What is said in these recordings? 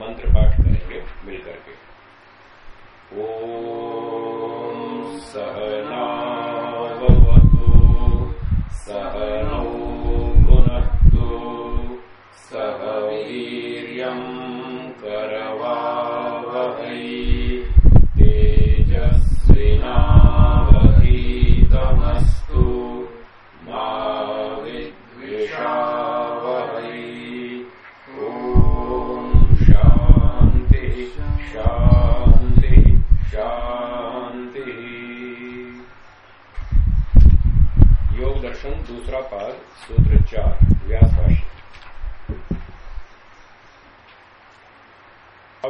मंत्र पाठ करेंगे मिलकर के। ओम सहनावतु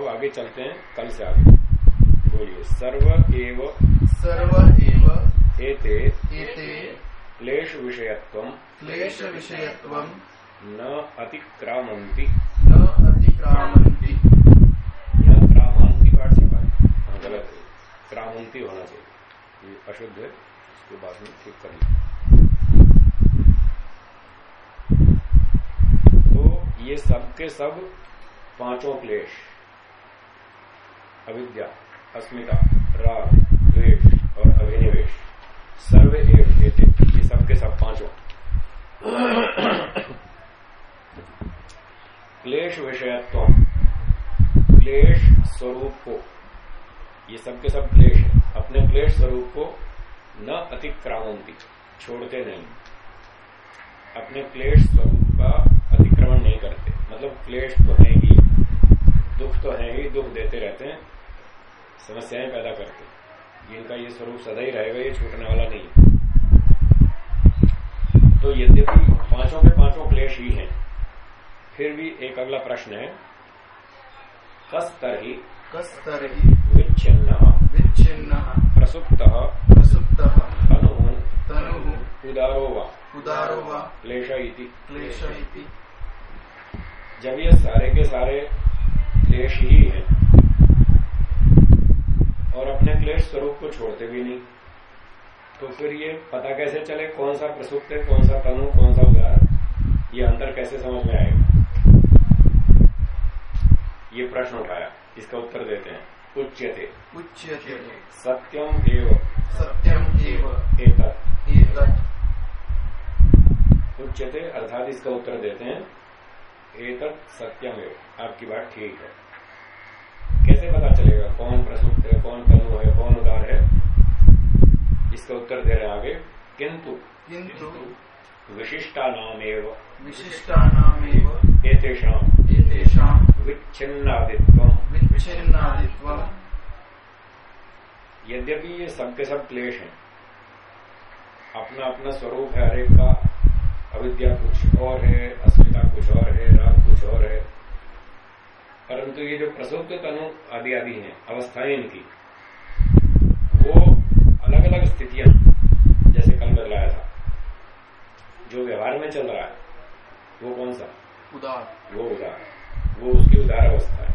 अब आगे चलते हैं कल से आगे। बोलिए सर्व एव सर्व एव एते एते क्लेश विषयत्वम क्लेश विषयत्व न अतिक्रामन्ति। न अतिक्रामन्ति। न क्रामांति पाठ से पाठ हाँ गलत है। क्रामंती होना चाहिए। ये अशुद्ध है इसको बाद में ठीक कर लिया तो ये सब के सब पाँचों क्लेश अविद्या, अस्मिता, राग, द्वेष और अभिनिवेश। सर्व एव ये सब के सब पाँचों। क्लेश विषयत्व। क्लेश स्वरूप को। ये सब के सब क्लेश है। अपने क्लेश स्वरूप को न अतिक्रामंती, छोड़ते नहीं। अपने क्लेश स्वरूप का अतिक्रमण नहीं करते। मतलब क्लेश तो ही। दुख तो है ही दुख देते रहते हैं समस्याएँ पैदा करते जिनका ये स्वरूप सदा ही रहेगा ये छूटने वाला नहीं तो यद्यपि पाँचों के पाँचों क्लेश ही हैं फिर भी एक अगला प्रश्न है कस तरही कस्तर्हि विच्छिन्न विच्छिन्नः प्रसुप्त प्रसुप्तः तनु तनुः उदारो वा। उदारो वा। क्लेश क्लेश जब ये सारे के सारे क्लेश ही हैं। और अपने क्लेश स्वरूप को छोड़ते भी नहीं। तो फिर ये पता कैसे चले कौन सा प्रसुप्त है कौन सा तनु कौन सा उदार? ये अंतर कैसे समझ में आएगा? ये प्रश्न उठाया। इसका उत्तर देते हैं। उच्यते। उच्यते। सत्यम एव। सत्यम एव। एतत्। उच्यते अर्थात इसका उत्तर देते हैं। एतत् सत्यम एव आपकी बात ठीक है। कैसे पता चलेगा कौन प्रसुप्त है कौन तनु है कौन उदार है? इसका उत्तर दे रहे हैं आगे। किंतु किन्तु विशिष्टा नाम एव विशिष्टानामेव एतेषाम एतेषां विच्छिन्नादित्व विच्छिन्नादित्वम्। यद्यपि ये सब के सब क्लेश हैं अपना अपना स्वरूप है हरेक का अविद्या कुछ और है अस्मिता कुछ और है राग कुछ और है। परंतु ये जो प्रसुप्त तनु आदि आदि हैं अवस्थाएँ इनकी वो अलग अलग स्थितियाँ जैसे कल बदलाया था। जो व्यवहार में चल रहा है वो कौन सा? उदार। वो उदार। वो उसकी उदार अवस्था है।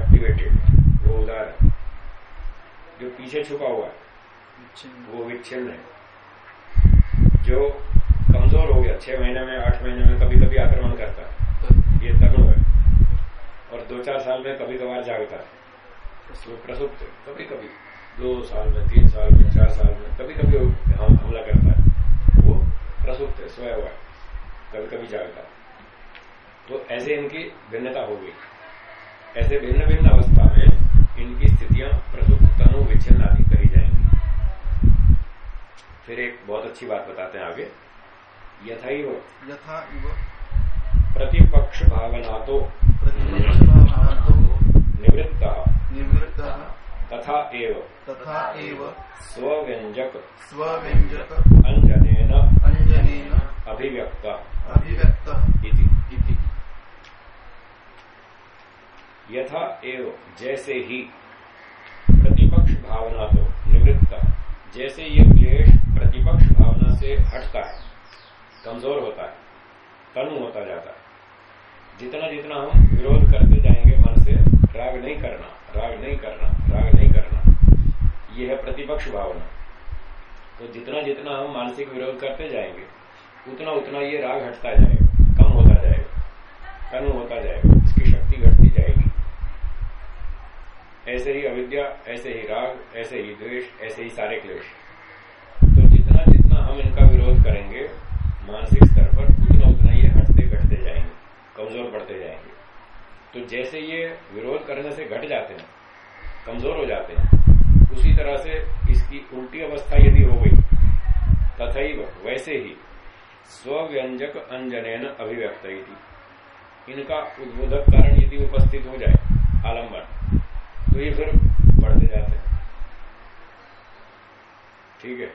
एक्टिवेटेड वो उदार है। जो पीछे छुपा हुआ है वो विच्छिन्न है। जो कमज़ोर हो गया, छह महीने में, आठ महीने में कभी कभी आक्रमण करता है। ये तनु है। और दो चार साल में कभी कभार जागता है। प्रसुप्त कभी कभी दो साल में, तीन साल में, चार साल में कभी कभी हम, हमला करता है। वो प्रसुप्त है, सोया हुआ है। कभी कभी जागता है। तो ऐसे इनकी भिन्नता हो गई। ऐसे भिन्न भिन्न अवस्था में इनकी स्थितियाँ प्रसुप्त, तनु विच्छिन्न आदि करी जाएँगी। फिर एक बहुत अच्छी बात बताते हैं आगे। यथाइव यथा इव। प्रतिपक्ष भावना तो प्रतिपक्षभावनातो। निवृत्त। निवृत्तः। तथा एव। तथा एव। स्वव्यंजक स्वव्यञ्जक। अंजनेन अञ्जनेन। अभिव्यक्त। अभिव्यक्तः। इति। इति। यथा एव। जैसे ही। प्रतिपक्ष भावना तो निवृत्त। जैसे ये क्लेश प्रतिपक्ष भावना से हटता है। कमज़ोर होता है, तनु होता जाता है। जितना जितना हम विरोध करते जाएँगे मन से, राग नहीं करना, राग नहीं करना, राग नहीं करना यह है प्रतिपक्ष भावना। तो जितना जितना हम मानसिक विरोध करते जाएँगे, उतना उतना ये राग हटता जाएगा, कम होता जाएगा, तनु होता जाएगा, इसकी शक्ति घटती जाएगी। ऐसे ही अविद्या, ऐसे ही राग, ऐसे ही द्वेष, ऐसे ही सारे क्लेश। तो जितना जितना हम इनका विरोध करेंगे मानसिक स्तर पर उतना उतना ये हटते घटते जाएँगे, कमज़ोर पड़ते जाएँगे। तो जैसे ये विरोध करने से घट जाते हैं, कमज़ोर हो जाते हैं, उसी तरह से इसकी उल्टी अवस्था यदि हो गई तथा वैसे ही स्व्यंजक अंजन अभिव्यक्त इनका उद्बोधक कारण यदि उपस्थित हो जाए आलंबन तो ये फिर बढ़ते जाते हैं। ठीक है?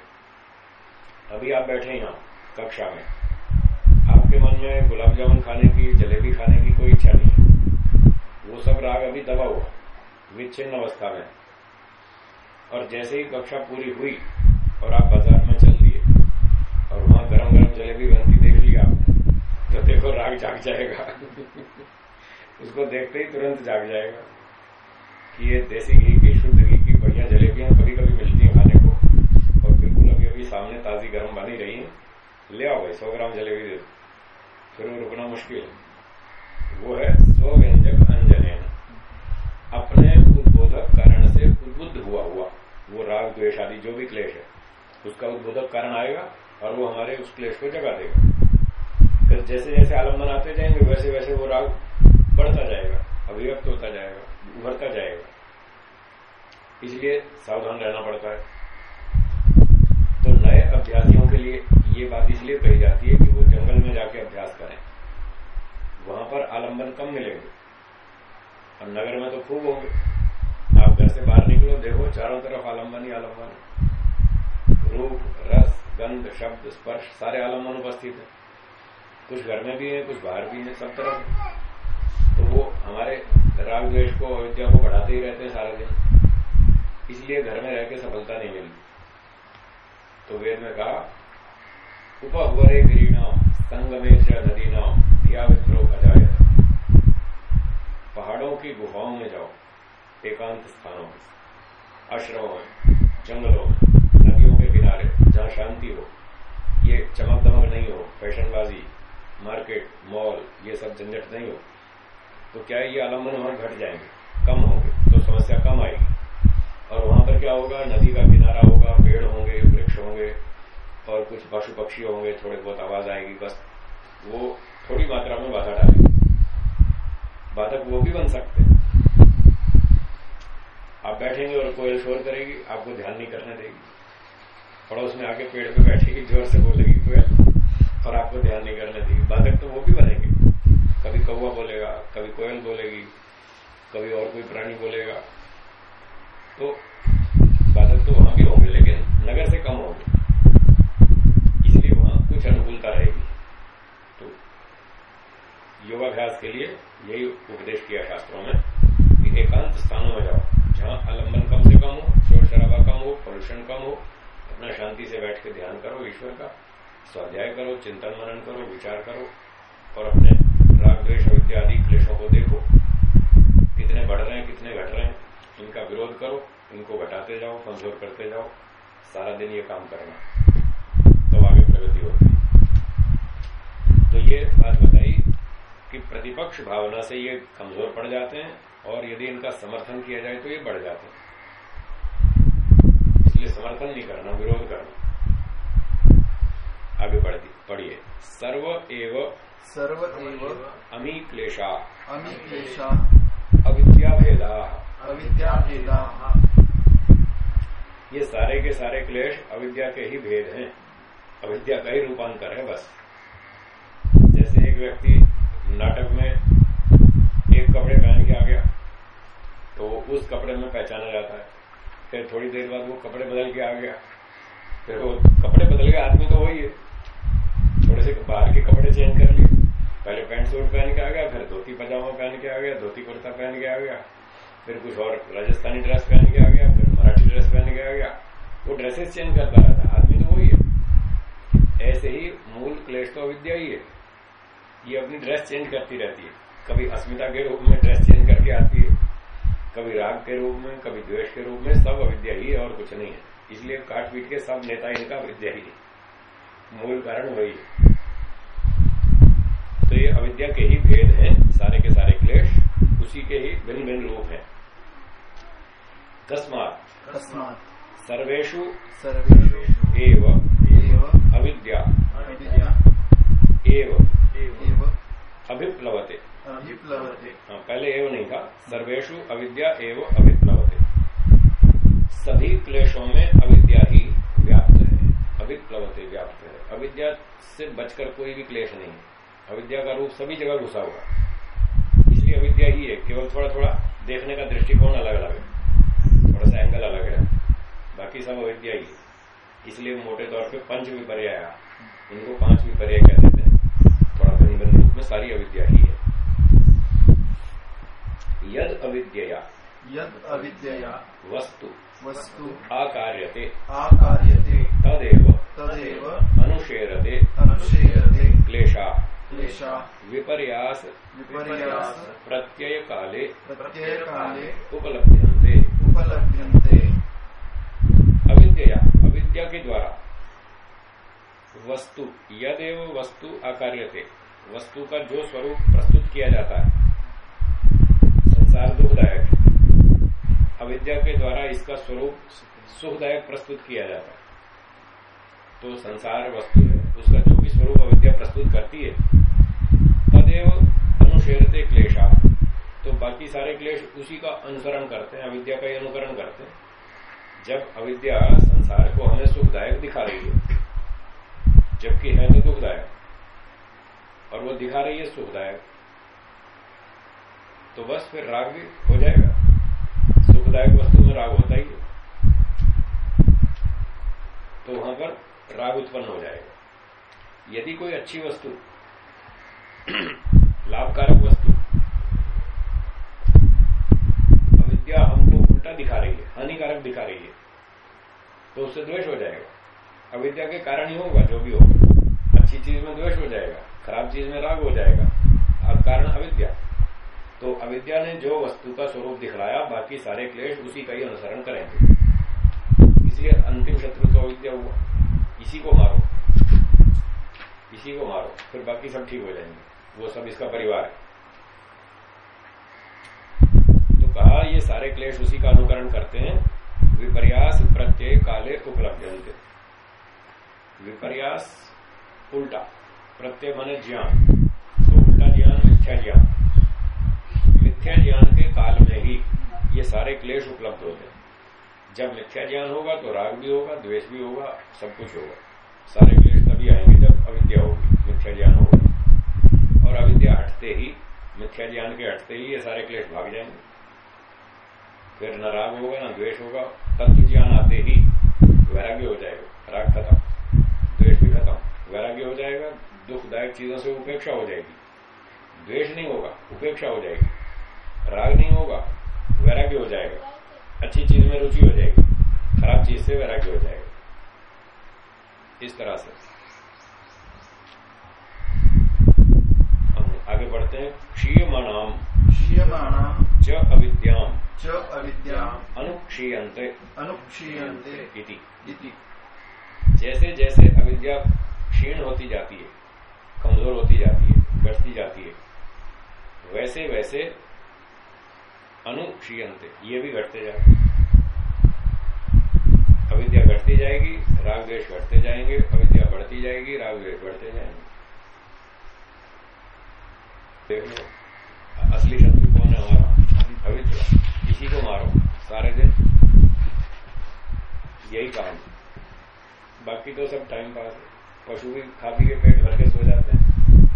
अभी आप बैठे यहाँ। कक्षा में। आपके मन में गुलाब जामुन खाने की, जलेबी खाने की कोई इच्छा नहीं वो सब राग अभी दबा हुआ, विच्छिन्न अवस्था में। और जैसे ही कक्षा पूरी हुई और आप बाज़ार में चल दिए और वहाँ गरम गरम जलेबी बनती देख लिया आपने तो देखो राग जाग जाएगा। उसको देखते ही तुरंत जाग जाएगा कि ये देसी घी की, शुद्ध घी की बढ़िया जलेबियाँ कभी कभी मिलती हैं खाने को और बिल्कुल अभी अभी सामने ताजी गर्म बनी रही है। ले आओ भाई सौ ग्राम जलेबी दे फिर वो रुकना मुश्किल है वो है स्व व्यंजक अंजन अपने उद्बोधक कारण से उद्बुद्ध हुआ हुआ वो राग द्वेश आदि जो भी क्लेश है उसका उद्बोधक कारण आएगा और वो हमारे उस क्लेश को जगा देगा फिर जैसे जैसे आलंबन आते जाएँगे वैसे वैसे वो राग बढ़ता जाएगा अभिव्यक्त होता जाएगा उभरता जाएगा इसलिए सावधान रहना पड़ता है तो नए अभ्यासियों के लिए ये बात इसलिए कही जाती है कि वो जंगल में जाके अभ्यास करें। वहाँ पर आलंबन कम मिलेंगे। और नगर में तो खूब होंगे। आप घर से बाहर निकलो, देखो चारों तरफ़ आलंबन ही आलंबन रूप, रस, गंध, शब्द, स्पर्श, सारे आलंबन उपस्थित है। कुछ घर में भी है, कुछ बाहर भी है, सब तरफ़ तो वो हमारे राग द्वेष को, अयोध्या को बढ़ाते ही रहते हैं सारा दिन। इसलिए घर में रह के सफलता नहीं मिलती। तो वेद में कहा उपहरे गिरीनाम संगमे नदी नाम दिया विद्रोह अजाय पहाड़ों की गुफाओं में जाओ, एकांत स्थानों में। आश्रमों में, जंगलों में, नदियों के किनारे, जहाँ शांति हो। ये चमक दमक नहीं हो, फैशनबाजी, मार्केट, मॉल, ये सब झंझट नहीं हो। तो क्या ये आलंबन वहाँ घट जाएँगे? कम होंगे तो समस्या कम आएगी। और वहाँ पर क्या होगा? नदी का किनारा होगा, पेड़ होंगे, वृक्ष होंगे और कुछ पशु पक्षी होंगे, थोड़े बहुत आवाज़ आएगी, बस वो थोड़ी मात्रा में बाधा डालेगी। बाधक वो भी बन सकते हैं। आप बैठेंगे और कोयल शोर करेगी, आपको ध्यान नहीं करने देगी। पड़ोस में आके पेड़ पे बैठेगी, ज़ोर से बोलेगी, कोयल और आपको ध्यान नहीं करने देगी। बाधक तो वो भी बनेंगे। कभी कौवा बोलेगा, कभी कोयल बोलेगी, कभी और कोई प्राणी बोलेगा। तो बाधक तो वहाँ भी होंगे, लेकिन नगर से कम होंगे इसलिए वहाँ कुछ अनुकूलता रहेगी तो योगाभ्यास के लिए यही उपदेश किया शास्त्रों में कि एकांत स्थानों में जाओ जहाँ आलंबन कम से कम हो शोर शराबा कम हो पोल्यूशन कम हो अपना शांति से बैठ के ध्यान करो ईश्वर का। स्वाध्याय करो, चिंतन मनन करो, विचार करो, और अपने राग द्वेश आदि क्लेशों को देखो। कितने बढ़ रहे हैं, कितने घट रहे हैं, इनका विरोध करो, इनको घटाते जाओ, कमज़ोर करते जाओ, सारा दिन ये काम करना। तो आगे प्रगति होगी तो ये बात बताई कि प्रतिपक्ष भावना से ये कमज़ोर पड़ जाते हैं, और यदि इनका समर्थन किया जाए तो ये बढ़ जाते हैं। इसलिए समर्थन नहीं करना, विरोध करना। आगे बढ़ती पढ़िए। सर्व एव सर्व एव अमी क्लेशा अमी क्लेशा अविद्या भेदा अविद्या भेदा ये सारे के सारे क्लेश अविद्या के ही भेद हैं। अविद्या का ही रूपांतर है बस। जैसे एक व्यक्ति नाटक में एक कपड़े पहन के आ गया तो उस कपड़े में पहचाना जाता है। फिर थोड़ी देर बाद वो कपड़े बदल के आ गया। फिर वो कपड़े बदल गए आदमी तो वही है। थोड़े से बाहर के कपड़े चेंज कर लिए। पहले पैंट सूट पहन के आ गया, फिर धोती पजामा पहन के आ गया, धोती कुर्ता पहन के आ गया, फिर कुछ और राजस्थानी ड्रेस पहन के आ गया, फिर मराठी ड्रेस पहन के आ गया। वो ड्रेसेस चेंज करता रहता आदमी तो वही है। ऐसे ही मूल क्लेश तो अविद्या ही है। ये अपनी ड्रेस चेंज करती रहती है। कभी अस्मिता के रूप में ड्रेस चेंज करके आती है। कभी राग के रूप में, कभी द्वेष के रूप में, सब अविद्या ही है और कुछ नहीं है। इसलिए काट पीट के सब नेता इनका अविद्या ही है। मूल कारण वही है। तो ये अविद्या के ही भेद हैं सारे के सारे क्लेश उसी के ही भिन्न भिन्न रूप हैं। कस्मात। तस्मात् सर्वेषु सर्वेषु एव अविद्या एव। एव अभिप्लवते। अभिप्लवते। हाँ, पहले एव नहीं था। सर्वेषु अविद्या एव अभिप्लवते। सभी क्लेशों में अविद्या ही व्याप्त है अभिप्लवते व्याप्त है। अविद्या से बचकर कोई भी क्लेश नहीं है। अविद्या का रूप सभी जगह घुसा हुआ इसलिए अविद्या ही है। केवल थोड़ा थोड़ा देखने का दृष्टिकोण अलग अलग है। थोड़ा सा एंगल अलग है। बाकी सब अविद्या ही है। इसलिए मोटे तौर पे पंच विपर्य इनको पाँच विपर्य कहते थे थोड़ा भिन्न भिन्न रूप में सारी अविद्या ही है। यद अविद्या यद अविद्यया। वस्तु। वस्तु। आकार्यते। आकार्यते। तदेव तदेव अनुशेरते अनुशेयते क्लेशा क्लेशा विपर्यास विपर्यास प्रत्यय काले प्रत्ययकाले उपलभ्यन्ते। उपलभ्यन्ते। अविद्या अविद्या के द्वारा। वस्तु यदेव वस्तु आकार्यते वस्तु का जो स्वरूप प्रस्तुत किया जाता है संसार दुखदायक अविद्या के द्वारा इसका स्वरूप सुखदायक प्रस्तुत किया जाता है। तो संसार वस्तु है। उसका जो भी स्वरूप अविद्या प्रस्तुत करती है, तदेव अनुशेरते क्लेशा। तो बाकी सारे क्लेश उसी का अनुसरण करते हैं, अविद्या का ही अनुकरण करते हैं। जब अविद्या संसार को हमें सुखदायक दिखा रही है, जबकि है तो दुखदायक, और वो दिखा रही है सुखदायक तो बस फिर राग भी हो जाएगा। सुखदायक वस्तु में राग होता ही है। तो वहाँ पर राग उत्पन्न हो जाएगा। यदि कोई अच्छी वस्तु, लाभकारक वस्तु, अविद्या हमको उल्टा दिखा रही है, हानिकारक दिखा रही है तो उससे द्वेष हो जाएगा। अविद्या के कारण ही होगा, जो भी होगा अच्छी चीज़ में द्वेष हो जाएगा, खराब चीज़ में राग हो जाएगा, अब कारण अविद्या। तो अविद्या ने जो वस्तु का स्वरूप दिखलाया, बाकी सारे क्लेश उसी का ही अनुसरण करेंगे। इसलिए अंतिम शत्रु तो अविद्या हुआ। इसी को मारो। इसी को मारो, फिर बाकी सब ठीक हो जाएँगे। वो सब इसका परिवार है। तो कहा, ये सारे क्लेश उसी का अनुकरण करते हैं। विपर्यास प्रत्यय काले उपलब्ध विपर्यास उल्टा। प्रत्यय माने ज्ञान। तो उल्टा ज्ञान, मिथ्या ज्ञान। मिथ्या ज्ञान के काल में ही ये सारे क्लेश उपलब्ध होते हैं जब मिथ्या ज्ञान होगा तो राग भी होगा, द्वेष भी होगा, सब कुछ होगा। सारे क्लेश तभी आएँगे जब अविद्या होगी मिथ्या ज्ञान होगा। और अविद्या हटते ही मिथ्या ज्ञान के हटते ही ये सारे क्लेश भाग जाएँगे। फिर न राग होगा, न द्वेष होगा तत्व ज्ञान आते ही वैराग्य हो जाएगा, राग खत्म। द्वेष भी खत्म, वैराग्य हो जाएगा, दुखदायक चीज़ों से उपेक्षा हो जाएगी। द्वेष नहीं होगा, उपेक्षा हो जाएगी। राग नहीं होगा, वैराग्य हो जाएगा। अच्छी चीज़ में रुचि हो जाएगी खराब चीज़ से वैराग्य हो जाएगा। इस तरह से। हम आगे बढ़ते हैं। क्षीयमाणाम। क्षीयमाणाम्। च अविद्याम। च अविद्याम्। इति। इति। जैसे जैसे अविद्या क्षीण होती जाती है कमज़ोर होती जाती है बढ़ती जाती है वैसे वैसे अनुक्षीयंते ये भी घटते जाएँगे। अविद्या घटती जाएगी राग द्वेष घटते जाएँगे, अविद्या बढ़ती जाएगी राग द्वेष बढ़ते जाएँगे। असली शत्रु कौन है हमारा? अविद्या। इसी को मारो। सारे दिन। यही काम। बाकी तो सब टाइम पास पशु भी खा के पेट भर के सो जाते हैं।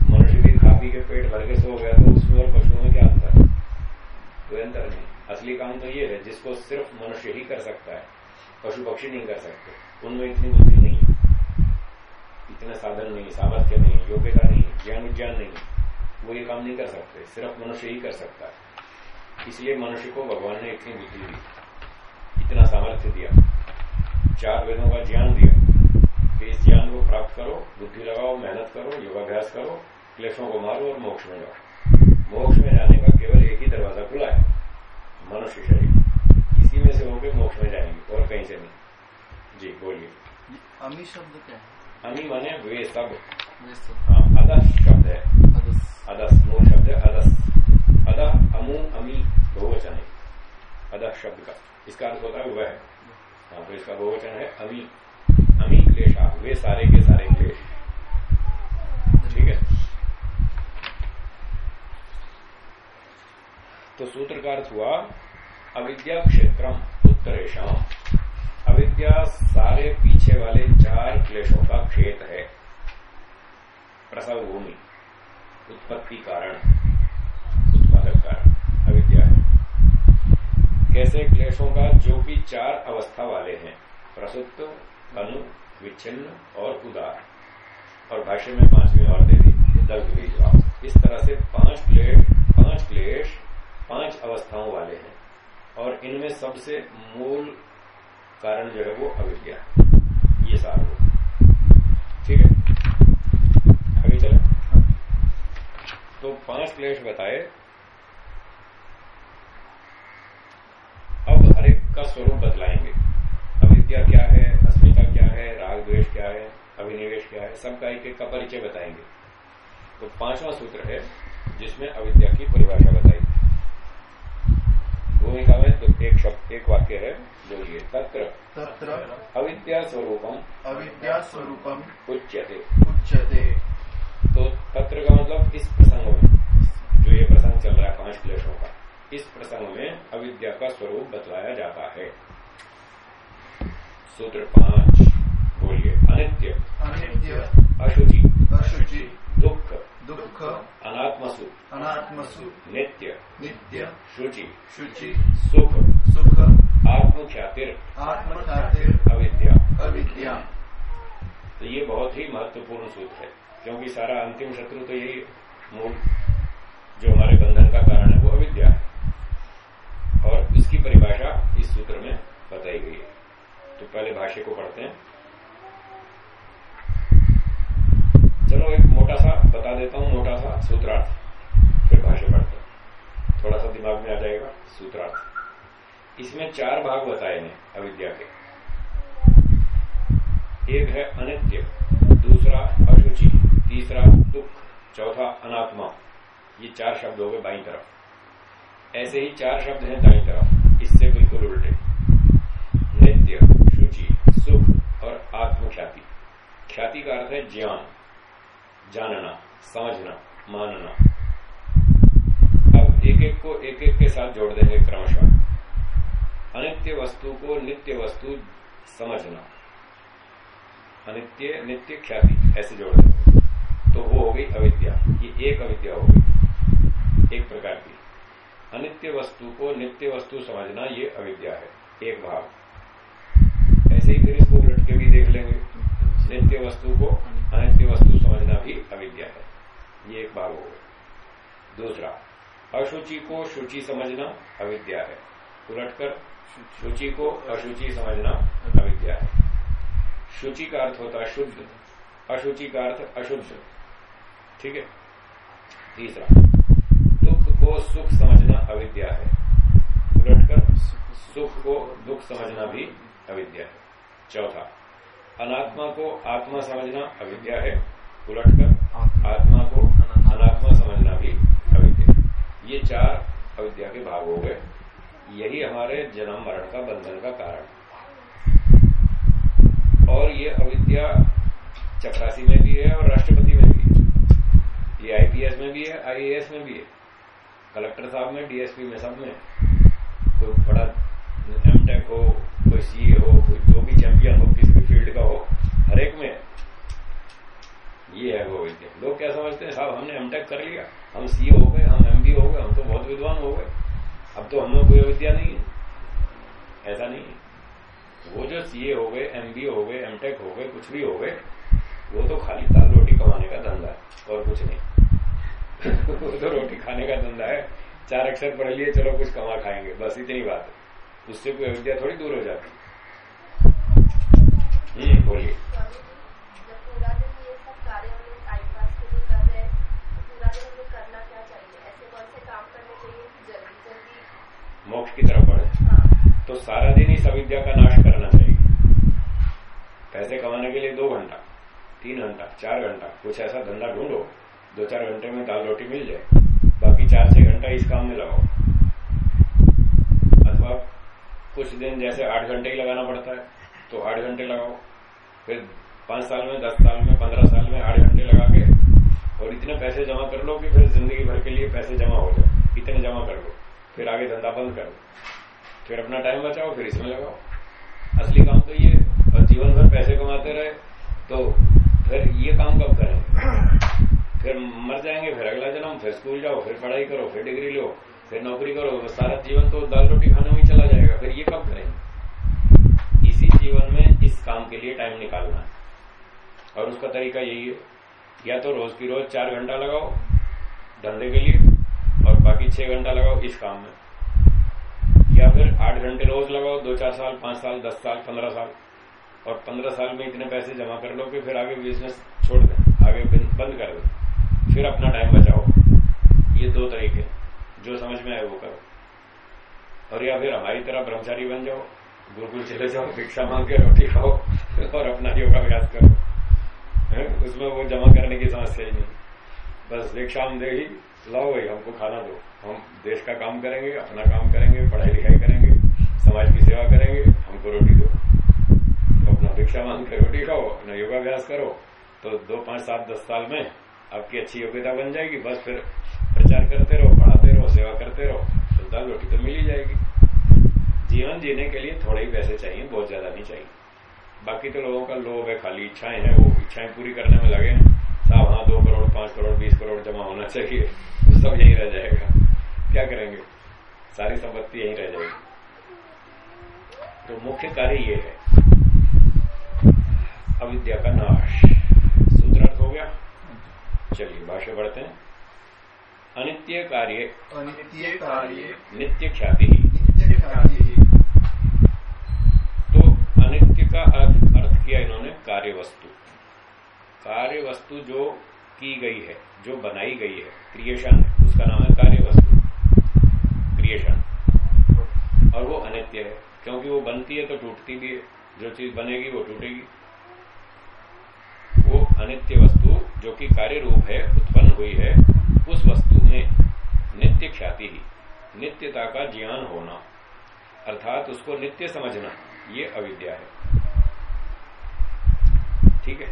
मनुष्य भी खा के पेट भर के सो गया तो उसमें और पशुओं में क्या अंतर है? अंतर नहीं असली काम तो ये है, जिसको सिर्फ़ मनुष्य ही कर सकता है, पशु पक्षी नहीं कर सकते। उनमें इतनी बुद्धि नहीं है। इतने साधन नहीं सामर्थ्य नहीं योग्यता नहीं ज्ञान विज्ञान नहीं वो ये काम नहीं कर सकते, सिर्फ़ मनुष्य ही कर सकता है। इसलिए मनुष्य को भगवान ने इतनी बुद्धि दी, इतना सामर्थ्य दिया, चार वेदों का ज्ञान दिया। कि इस ज्ञान को प्राप्त करो, बुद्धि लगाओ, मेहनत करो, योगाभ्यास करो, क्लेशों को मारो और मोक्ष में जाओ। मोक्ष में जाने का केवल एक ही दरवाज़ा खुला है मनुष्य शरीर। इसी में से होकर मोक्ष में जाएँगे और कहीं से नहीं। जी बोलिए। अमी शब्द क्या है? अमी माने वे सब हाँ अदस शब्द है। अदस। अदस मूल शब्द है अदस। अदह अमू अमी बहुवचन है। अदह शब्द का। इसका अर्थ होता है वह। हाँ तो इसका बहुवचन है अमी। अमी क्लेशा वे सारे के सारे क्लेश। ठीक है? तो सूत्र का अर्थ हुआ अविद्या क्षेत्रम उत्तरेशम अविद्या सारे पीछे वाले चार क्लेशों का खेत है। प्रसव भूमि उत्पत्ति कारण, उत्पादक कारण, अविद्या है। कैसे क्लेशों का जो कि चार अवस्था वाले हैं, प्रसुप्त अनु विच्छिन्न और उदार। और भाष्य में पांचवी और दे दी दल इस तरह से पाँच क्लेश पाँच क्लेश पाँच अवस्थाओं वाले हैं और इनमें सबसे मूल कारण जो है वो अविद्या ये सार हो। ठीक है? आगे चले। तो पाँच क्लेश बताए। अब हरेक का स्वरूप बतलाएँगे। अविद्या क्या है? अस्मिता क्या है? राग द्वेष क्या है? अभिनिवेश क्या है? सबका एक एक का परिचय बताएँगे। तो पांचवा सूत्र है जिसमें अविद्या की परिभाषा बताई भूमिका में तो एक शब्द बोलिए तत्र तत्र अविद्या स्वरूपम अविद्या स्वरूपम उच्यते। उच्यते। तो तत्र का मतलब इस प्रसंग में जो ये प्रसंग चल रहा है पाँच क्लेशों का इस प्रसंग में अविद्या का स्वरूप बतलाया जाता है। सूत्र पाँच बोलिए अनित्य। अनित्य। अशुचि। अशुचि। दुख दुख अनात्मसु। अनात्मसु। नित्य। नित्य। शुचि। शुचि। सुख। सुख। आत्मख्यातिर। आत्मख्यातिर। अविद्या। अविद्या। तो ये बहुत ही महत्वपूर्ण सूत्र है क्योंकि सारा अंतिम शत्रु तो यही मूल जो हमारे बंधन का कारण है वो अविद्या है। और इसकी परिभाषा इस सूत्र में बताई गई है। तो पहले भाष्य को पढ़ते हैं। चलो एक मोटा सा बता देता हूँ, मोटा सा सूत्रार्थ। फिर भाष्य पढ़ते हैं। थोड़ा सा दिमाग में आ जाएगा सूत्रार्थ। इसमें चार भाग बताए हैं अविद्या के। एक है अनित्य, दूसरा अशुचि, तीसरा दुख, चौथा अनात्मा। ये चार शब्द हो गए बाई तरफ़। ऐसे ही चार शब्द हैं दाई तरफ़। इससे बिल्कुल उल्टे। नित्य, शुचि, सुख और आत्मख्याति। ख्याति का अर्थ है ज्ञान। जानना, समझना, मानना। अब एक एक को एक एक के साथ जोड़ देंगे क्रमशः। अनित्य वस्तु को नित्य वस्तु समझना। अनित्य, नित्य ख्याति, ऐसे जोड़ देंगे। तो वो हो गई अविद्या। ये एक अविद्या हो गई। एक प्रकार की। अनित्य वस्तु को नित्य वस्तु समझना ये अविद्या है। एक भाव ऐसे ही फिर इसको उलट के भी देख लेंगे। नित्य वस्तु को अनित्य वस्तु समझना भी अविद्या है। ये एक भाग हो गया दूसरा, अशुचि को शुचि समझना अविद्या है। उलटकर शुचि को अशुचि समझना अविद्या है। शुचि का अर्थ होता है शुद्ध। अशुचि का अर्थ अशुद्ध। ठीक है? तीसरा, दुख को सुख समझना अविद्या है। उलटकर सुख को दुख समझना भी अविद्या है। चौथा अनात्मा को आत्मा समझना अविद्या है उलटकर आत्मा को अनात्मा समझना भी अविद्या ये चार अविद्या के भाग हो गए। यही हमारे जन्म मरण का बंधन का कारण और ये अविद्या चपरासी में भी है और राष्ट्रपति में भी है। ये आईपीएस में भी है आईएएस में भी है। कलेक्टर साहब में डीएसपी में सब में कोई बड़ा एमटेक हो कोई सी हो कोई जो भी चैंपियन हो, किसी भी फ़ील्ड का हो, हर एक में ये है वो विद्या। लोग क्या समझते हैं, साहब, हमने एमटेक कर लिया, हम सी हो गए, हम एमबी हो गए, हम तो बहुत विद्वान हो गए। अब तो हमें कोई विद्या नहीं है। ऐसा नहीं वो जो सीए हो गए एमबी हो गए एमटेक हो गए, कुछ भी हो गए, वो तो खाली दाल रोटी कमाने का धंधा है, और कुछ नहीं। वो तो रोटी खाने का धंधा है, चार अक्षर पढ़ लिए, चलो कुछ कमा खाएँगे, बस इतनी बात है। उससे कोई अविद्या थोड़ी दूर हो जाती। हम्म बोलिए। मोक्ष की तरफ़ बढ़े। तो सारा दिन इस अविद्या का नाश करना चाहिए। पैसे कमाने के लिए दो घंटा, तीन घंटा, चार घंटा, कुछ ऐसा धंधा ढूंढो, दो चार घंटे में दाल रोटी मिल जाए। बाकी चार छह घंटा इस काम में लगाओ। अथवा कुछ दिन जैसे आठ घंटे ही लगाना पड़ता है तो आठ घंटे लगाओ। फिर पाँच साल में, दस साल में, पंद्रह साल में आठ घंटे लगा के और इतने पैसे जमा कर लो कि फिर ज़िंदगी भर के लिए पैसे जमा हो जाए। इतने जमा कर लो फिर आगे धंधा बंद कर फिर अपना टाइम बचाओ, फिर इसमें लगाओ। असली काम तो ये और जीवन भर पैसे कमाते रहे तो फिर ये काम कब करेंगे फिर मर जाएँगे, फिर अगला जन्म, फिर स्कूल जाओ, फिर पढ़ाई करो, फिर डिग्री लो फिर नौकरी करो सारा जीवन तो दाल रोटी खाने में चला जाएगा, फिर ये कब करेंगे इसी जीवन में इस काम के लिए टाइम निकालना है। और उसका तरीका यही है, या तो रोज की रोज चार घंटा लगाओ धंधे के लिए, और बाकी छह घंटा लगाओ इस काम में। या फिर आठ घंटे रोज लगाओ, दो चार साल, पाँच साल, दस साल, पंद्रह साल। और पंद्रह साल में इतने पैसे जमा कर लो कि फिर आगे बिज़नेस छोड़ दें, आगे बंद कर दें। फिर अपना टाइम बचाओ। ये दो तरीके जो समझ में आए वो करो। और या फिर हमारी तरह ब्रह्मचारी बन जाओ, गुरुकुल चले जाओ, भिक्षा मांग के रोटी खाओ और अपना योगाभ्यास करो। है? उसमें वो जमा करने की समस्या ही नहीं। बस शाम दे ही, लाओ भाई, हमको खाना दो। हम देश का काम करेंगे, अपना काम करेंगे, पढ़ाई लिखाई करेंगे, समाज की सेवा करेंगे, हमको रोटी दो। अपना भिक्षा मांग के रोटी खाओ, अपना योगाभ्यास करो तो दो, पाँच, सात, दस साल में आपकी अच्छी योग्यता बन जाएगी। बस फिर प्रचार करते रहो, पढ़ाते सेवा करते रहो तो रोटी तो मिल ही जाएगी। जीवन जीने के लिए थोड़े ही पैसे चाहिए, बहुत ज़्यादा नहीं चाहिए। बाकी तो लोगों का लोभ है, खाली इच्छाएँ हैं, वो इच्छाएँ पूरी करने में लगे हैं। साहब हाँ दो करोड़, पाँच करोड़, बीस करोड़ जमा होना चाहिए तो सब यही रह जाएगा। क्या करेंगे? सारी संपत्ति यही रह जाएगी। तो मुख्य कार्य ये है, अविद्या का नाश। सूत्रार्थ हो गया। चलिए, भाष्य बढ़ते हैं। अनित्य कार्य अनित्य कार्य नित्य ख्याति तो अनित्य का अर्थ अर्थ किया इन्होंने कार्य वस्तु कार्य वस्तु जो की गई है जो बनाई गई है क्रिएशन है उसका नाम है कार्य वस्तु क्रिएशन और वो अनित्य है क्योंकि वो बनती है तो टूटती भी है। जो चीज़ बनेगी वो टूटेगी। वो अनित्य वस्तु जो कि कार्य रूप है उत्पन्न हुई है उस वस्तु में नित्य ख्याति ही नित्यता का ज्ञान होना अर्थात उसको नित्य समझना ये अविद्या है। ठीक है?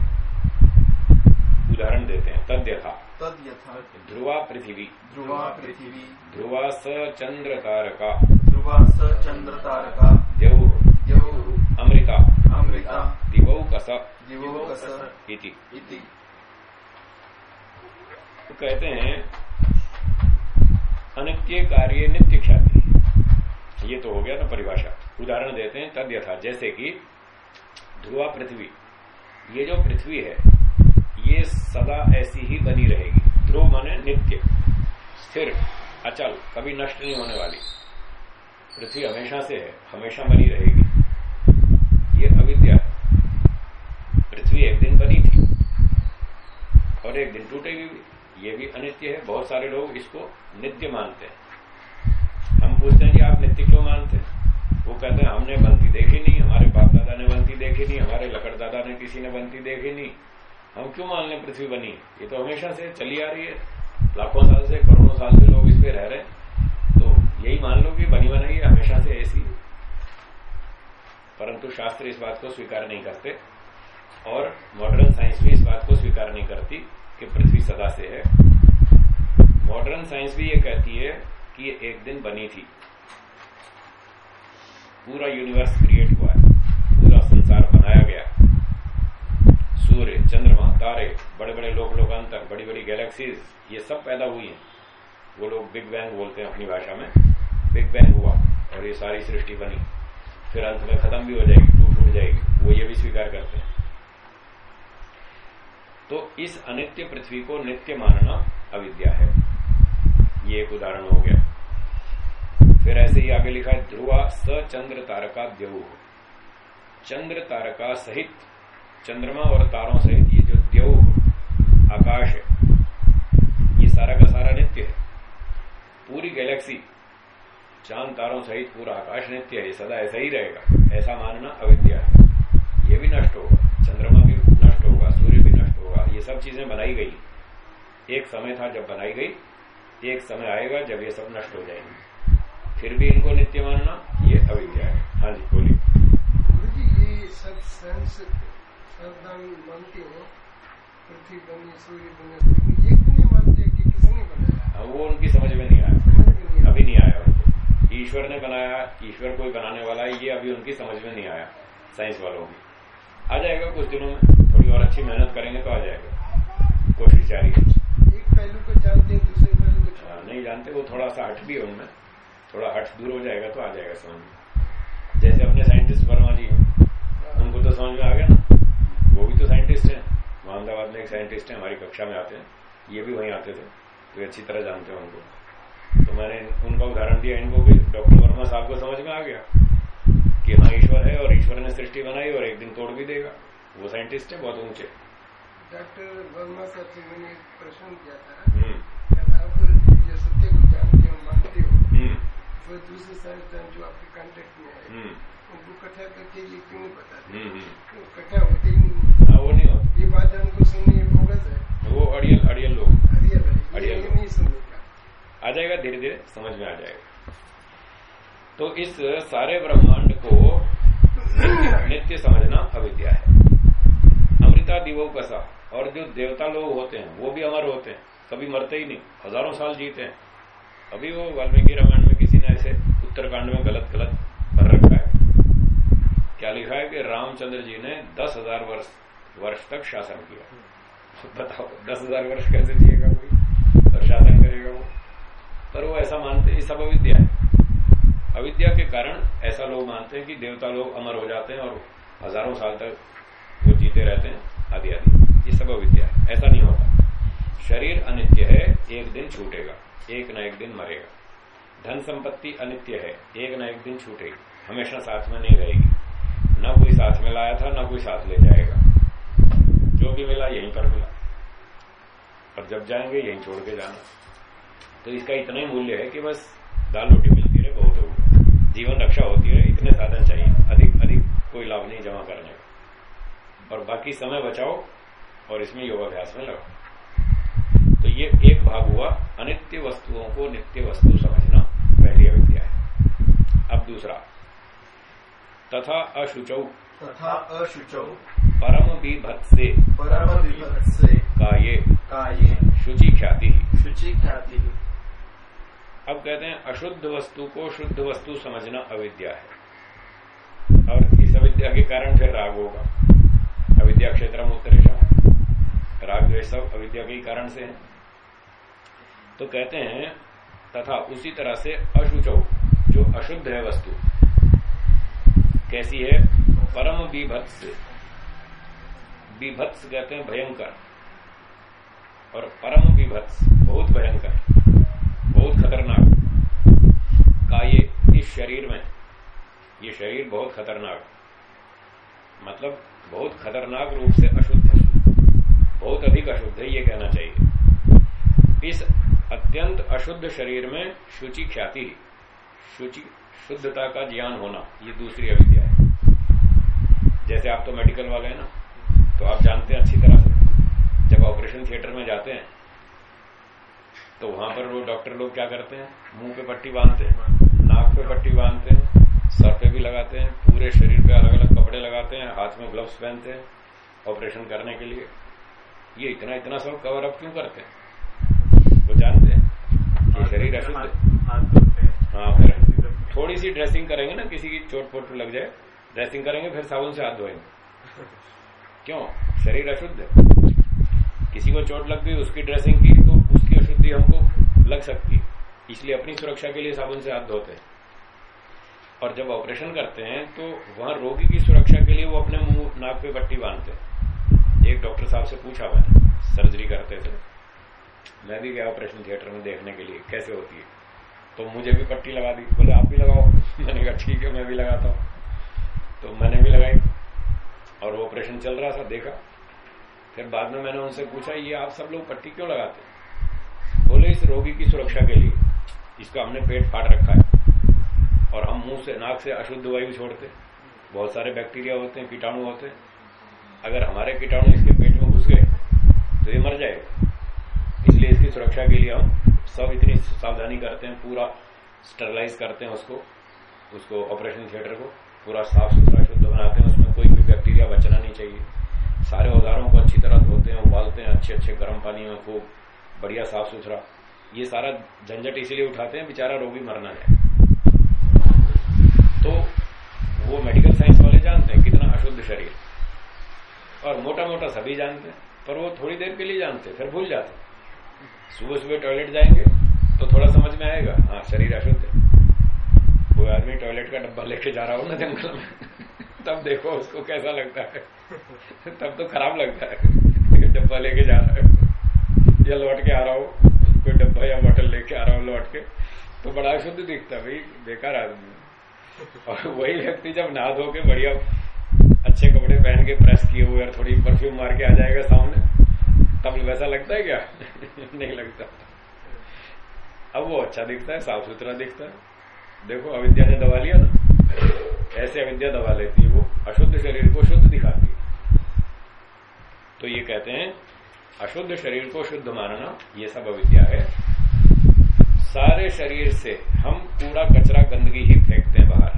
उदाहरण देते हैं। तद यथा तद यथा ध्रुवा पृथ्वी। ध्रुवा पृथ्वी। ध्रुवा स चंद्र तारका ध्रुवा स चंद्र तारका देव। द्यौ अमृता। अमृता। दिवौ कस। दिवो कस। इति। इति। तो कहते हैं, अनित्य कार्य नित्य ख्याति। ये तो हो गया ना परिभाषा। उदाहरण देते हैं, तद यथा, जैसे कि ध्रुवा पृथ्वी। ये जो पृथ्वी है, ये सदा ऐसी ही बनी रहेगी। ध्रुव माने नित्य, स्थिर, अचल, कभी नष्ट नहीं होने वाली। पृथ्वी हमेशा से है, हमेशा बनी रहेगी। ये अविद्या पृथ्वी एक दिन बनी थी, और एक दिन टूटेगी भी। ये भी अनित्य है, बहुत सारे लोग इसको नित्य मानते हैं। हम पूछते हैं कि आप नित्य क्यों मानते हैं? वो कहते हैं, हमने बनती देखी नहीं, हमारे बाप दादा ने बनती देखी नहीं, हमारे लकड़ दादा ने किसी ने बनती देखी नहीं। हम क्यों मान लें पृथ्वी बनी? ये तो हमेशा से चली आ रही है। लाखों साल से, करोड़ों साल से लोग इस पे रह रहे हैं। तो यही मान लो कि बनी बनाई हमेशा से ऐसी। परंतु शास्त्र इस बात को स्वीकार नहीं करते और मॉडर्न साइंस भी इस बात को स्वीकार नहीं करती कि पृथ्वी सदा से है। मॉडर्न साइंस भी ये कहती है कि ये एक दिन बनी थी। पूरा यूनिवर्स क्रिएट हुआ है। पूरा संसार बनाया गया सूर्य, चंद्रमा, तारे बड़े बड़े लोक, लोकांतर बड़ी बड़ी गैलेक्सीज ये सब पैदा हुई हैं। वो लोग बिग बैंग बोलते हैं अपनी भाषा में। बिग बैंग हुआ और ये सारी सृष्टि बनी। फिर अंत में खत्म भी हो जाएगी टूट फूट जाएगी। वो ये भी स्वीकार करते हैं। तो इस अनित्य पृथ्वी को नित्य मानना अविद्या है। ये एक उदाहरण हो गया। फिर ऐसे ही आगे लिखा है, ध्रुवा स चंद्र तारका द्यऊ चंद्र तारका सहित चंद्रमा और तारों सहित ये जो द्यऊ आकाश है, ये सारा का सारा नित्य है। पूरी गैलेक्सी, चाँद, तारों सहित पूरा आकाश नित्य है, ये सदा ऐसा ही रहेगा, ऐसा मानना अविद्या है। ये भी नष्ट होगा, चंद्रमा भी नष्ट होगा सूर्य भी नष्ट होगा ये सब चीज़ें बनाई गई। एक समय था जब बनाई गई एक समय आएगा जब ये सब नष्ट हो जाएँगे। फिर भी इनको नित्य मानना ये अविद्या है। हाँ जी बोलिए। गुरु जी ये सब सेंस मानते हैं पृथ्वी बनी सूर्य बने ये नहीं मानते कि किसने बनाया? हाँ, वो उनकी समझ में नहीं आया। अभी नहीं आया उनको। ईश्वर ने बनाया ईश्वर कोई बनाने वाला है ये अभी उनकी समझ में नहीं आया साइंस वालों की आ जाएगा कुछ दिनों में थोड़ी और अच्छी मेहनत करेंगे तो आ जाएगा। कोशिश जारी है। एक पहलू को जानते दूसरे पहलू को हाँ, नहीं जानते वो थोड़ा सा हट भी है उनमें। थोड़ा हट दूर हो जाएगा तो आ जाएगा समझ में जैसे अपने साइंटिस्ट वर्मा जी हैं। उनको तो समझ में आ गया ना। वो भी तो साइंटिस्ट हैं। अहमदाबाद में एक साइंटिस्ट है हमारी कक्षा में आते हैं। ये भी वहीं आते थे। तो अच्छी तरह जानते हैं उनको। तो मैंने उनका उदाहरण दिया इनको भी डॉक्टर वर्मा साहब को समझ में आ गया कि हाँ ईश्वर है और ईश्वर ने सृष्टि बनाई और एक दिन तोड़ भी देगा। वो साइंटिस्ट है बहुत ऊँचे। डॉक्टर वर्मा साहब से मैंने एक प्रश्न किया था। हम्म, आप ये सत्य को जानते हो मानते हो हम्म, वो दूसरे साइंसदान जो आपके कांटेक्ट में है हम्म, उनको इकट्ठा करके ये क्यों नहीं बताते। वो इकट्ठा होते ही नहीं हाँ। वो नहीं होता। ये बात हमको सुननी है बोगस है। वो अड़ियल अड़ियल लोग। अड़ियल अड़ियल। नहीं सुनने का आ जाएगा धीरे धीरे समझ में आ जाएगा। तो इस सारे ब्रह्मांड को नित्य समझना अविद्या है। अमृता दिवो कसा? और जो देवता लोग होते हैं, वो भी अमर होते हैं। कभी मरते ही नहीं, हज़ारों साल जीते हैं। अभी वो वाल्मीकि रामायण में किसी ने ऐसे उत्तरकांड में गलत गलत कर रखा है। क्या लिखा है कि रामचंद्र जी ने दस हज़ार वर्ष वर्ष तक शासन किया। बताओ, दस हज़ार वर्ष कैसे जिएगा कोई? और शासन करेगा वो। पर वो ऐसा मानते हैं सब अविद्या है। अविद्या के कारण ऐसा लोग मानते हैं कि देवता लोग अमर हो जाते हैं और हज़ारों साल तक वो जीते रहते हैं। आदि आदि। ये सब अविद्या है। ऐसा नहीं होता। शरीर अनित्य है, एक दिन छूटेगा। एक न एक दिन मरेगा। धन संपत्ति अनित्य है, एक न एक दिन छूटेगी। हमेशा साथ में नहीं रहेगी। ना कोई साथ में लाया था, ना कोई साथ ले जाएगा। जो भी मिला, यहीं पर मिला। और जब जाएँगे, यहीं छोड़ के जाना। तो इसका इतना ही मूल्य है कि बस दाल रोटी मिलती रहे, बहुत होगा जीवन रक्षा होती रहे, इतने साधन चाहिए। अधिक अधिक कोई लाभ नहीं जमा करने का। और बाकी समय बचाओ और इसमें योगाभ्यास में लगाओ। तो ये एक भाग हुआ अनित्य वस्तुओं को नित्य वस्तु समझना पहली अविद्या है अब दूसरा तथा अशुचौ। तथा अशुचौ। परम विभत्से। परम विभत्से। काये। काये। शुचि ख्याति। शुचि ख्याति। अब कहते हैं अशुद्ध वस्तु को शुद्ध वस्तु समझना अविद्या है। और इस अविद्या के कारण फिर राग होगा। अविद्या क्षेत्र में उत्तरेशा राग, द्वेष सब अविद्या के कारण से है। तो कहते हैं, तथा उसी तरह से अशुचौ, जो अशुद्ध है वस्तु, कैसी है? परम विभत्स विभत्स कहते हैं भयंकर। और परम विभत्स, बहुत भयंकर, बहुत खतरनाक। का ये इस शरीर में? ये शरीर बहुत खतरनाक। मतलब बहुत खतरनाक रूप से अशुद्ध है। बहुत अधिक अशुद्ध है, ये कहना चाहिए। इस अत्यंत अशुद्ध शरीर में शुचि ख्याति, शुचि, शुद्धता का ज्ञान होना, ये दूसरी अविद्या है। जैसे आप तो मेडिकल वाले हैं ना तो आप जानते हैं अच्छी तरह से। जब ऑपरेशन थिएटर में जाते हैं तो वहाँ पर वो डॉक्टर लोग क्या करते हैं? मुँह पे पट्टी बांधते हैं, नाक पे पट्टी बांधते हैं सर पे भी लगाते हैं पूरे शरीर पे अलग अलग कपड़े लगाते हैं हाथ में ग्लव्स पहनते हैं ऑपरेशन करने के लिए। ये इतना इतना सब कवर अप क्यों करते हैं? वो जानते हैं कि शरीर अशुद्ध है। हाँ फिर थोड़ी सी ड्रेसिंग करेंगे ना किसी की चोट पोट लग जाए ड्रेसिंग करेंगे फिर साबुन से हाथ धोएँगे। क्यों? शरीर अशुद्ध है। किसी को चोट लग गई उसकी ड्रेसिंग की तो उसकी अशुद्धि हमको लग सकती है। इसलिए अपनी सुरक्षा के लिए साबुन से हाथ धोते हैं। और जब ऑपरेशन करते हैं तो वहाँ रोगी की सुरक्षा के लिए वो अपने मुँह, नाक पे पट्टी बांधते हैं। एक डॉक्टर साहब से पूछा मैंने सर्जरी करते थे। मैं भी गया ऑपरेशन थिएटर में देखने के लिए, कैसे होती है? तो मुझे भी पट्टी लगा दी। बोले, आप भी लगाओ। मैंने कहा, ठीक है, मैं भी लगाता हूँ। तो मैंने भी लगाई। और ऑपरेशन चल रहा था, देखा। फिर बाद में मैंने उनसे पूछा, ये आप सब लोग पट्टी क्यों लगाते बोले, इस रोगी की सुरक्षा के लिए। इसका हमने पेट फाड़ रखा है। और हम मुँह से, नाक से अशुद्ध वायु छोड़ते। बहुत सारे बैक्टीरिया होते हैं, कीटाणु होते हैं। अगर हमारे कीटाणु इसके पेट में घुस गए तो ये मर जाएगा। इसलिए इसकी सुरक्षा के लिए हम सब इतनी सावधानी करते हैं, पूरा स्टरलाइज करते हैं उसको उसको ऑपरेशन थिएटर को, पूरा साफ़ सुथरा, शुद्ध बनाते हैं, उसमें कोई भी बैक्टीरिया बचना नहीं चाहिए। सारे औजारों को अच्छी तरह धोते हैं, उबालते हैं अच्छे अच्छे गर्म पानी में खूब बढ़िया साफ़ सुथरा। ये सारा झंझट इसीलिए उठाते हैं, बेचारा रोगी मरना है। तो वो मेडिकल साइंस वाले जानते हैं कितना अशुद्ध शरीर। और मोटा मोटा सभी जानते हैं, पर वो थोड़ी देर के लिए जानते फिर भूल जाते सुबह सुबह टॉयलेट जाएँगे तो थोड़ा समझ में आएगा हाँ शरीर अशुद्ध है। कोई आदमी टॉयलेट का डब्बा लेके जा रहा हो ना जंगल में, तब देखो उसको कैसा लगता है। तब तो खराब लगता है डब्बा लेके जा रहा है। या लौट के आ रहा हो, कोई डब्बा या बॉटल लेके आ रहा हो लौट के तो बड़ा अशुद्ध दिखता भाई, बेकार आदमी और वही व्यक्ति जब नहा धो के बढ़िया अच्छे कपड़े पहन के प्रेस किए हुए और थोड़ी परफ्यूम मार के आ जाएगा सामने, तब वैसा लगता है क्या? नहीं लगता। अब वो अच्छा दिखता है, साफ़ सुथरा दिखता है। देखो, अविद्या ने दबा लिया ना। ऐसे अविद्या दबा लेती है वो। अशुद्ध शरीर को शुद्ध दिखाती है। तो ये कहते हैं, अशुद्ध शरीर को शुद्ध मानना, ये सब अविद्या है। सारे शरीर से हम कूड़ा कचरा गंदगी ही फेंकते हैं बाहर।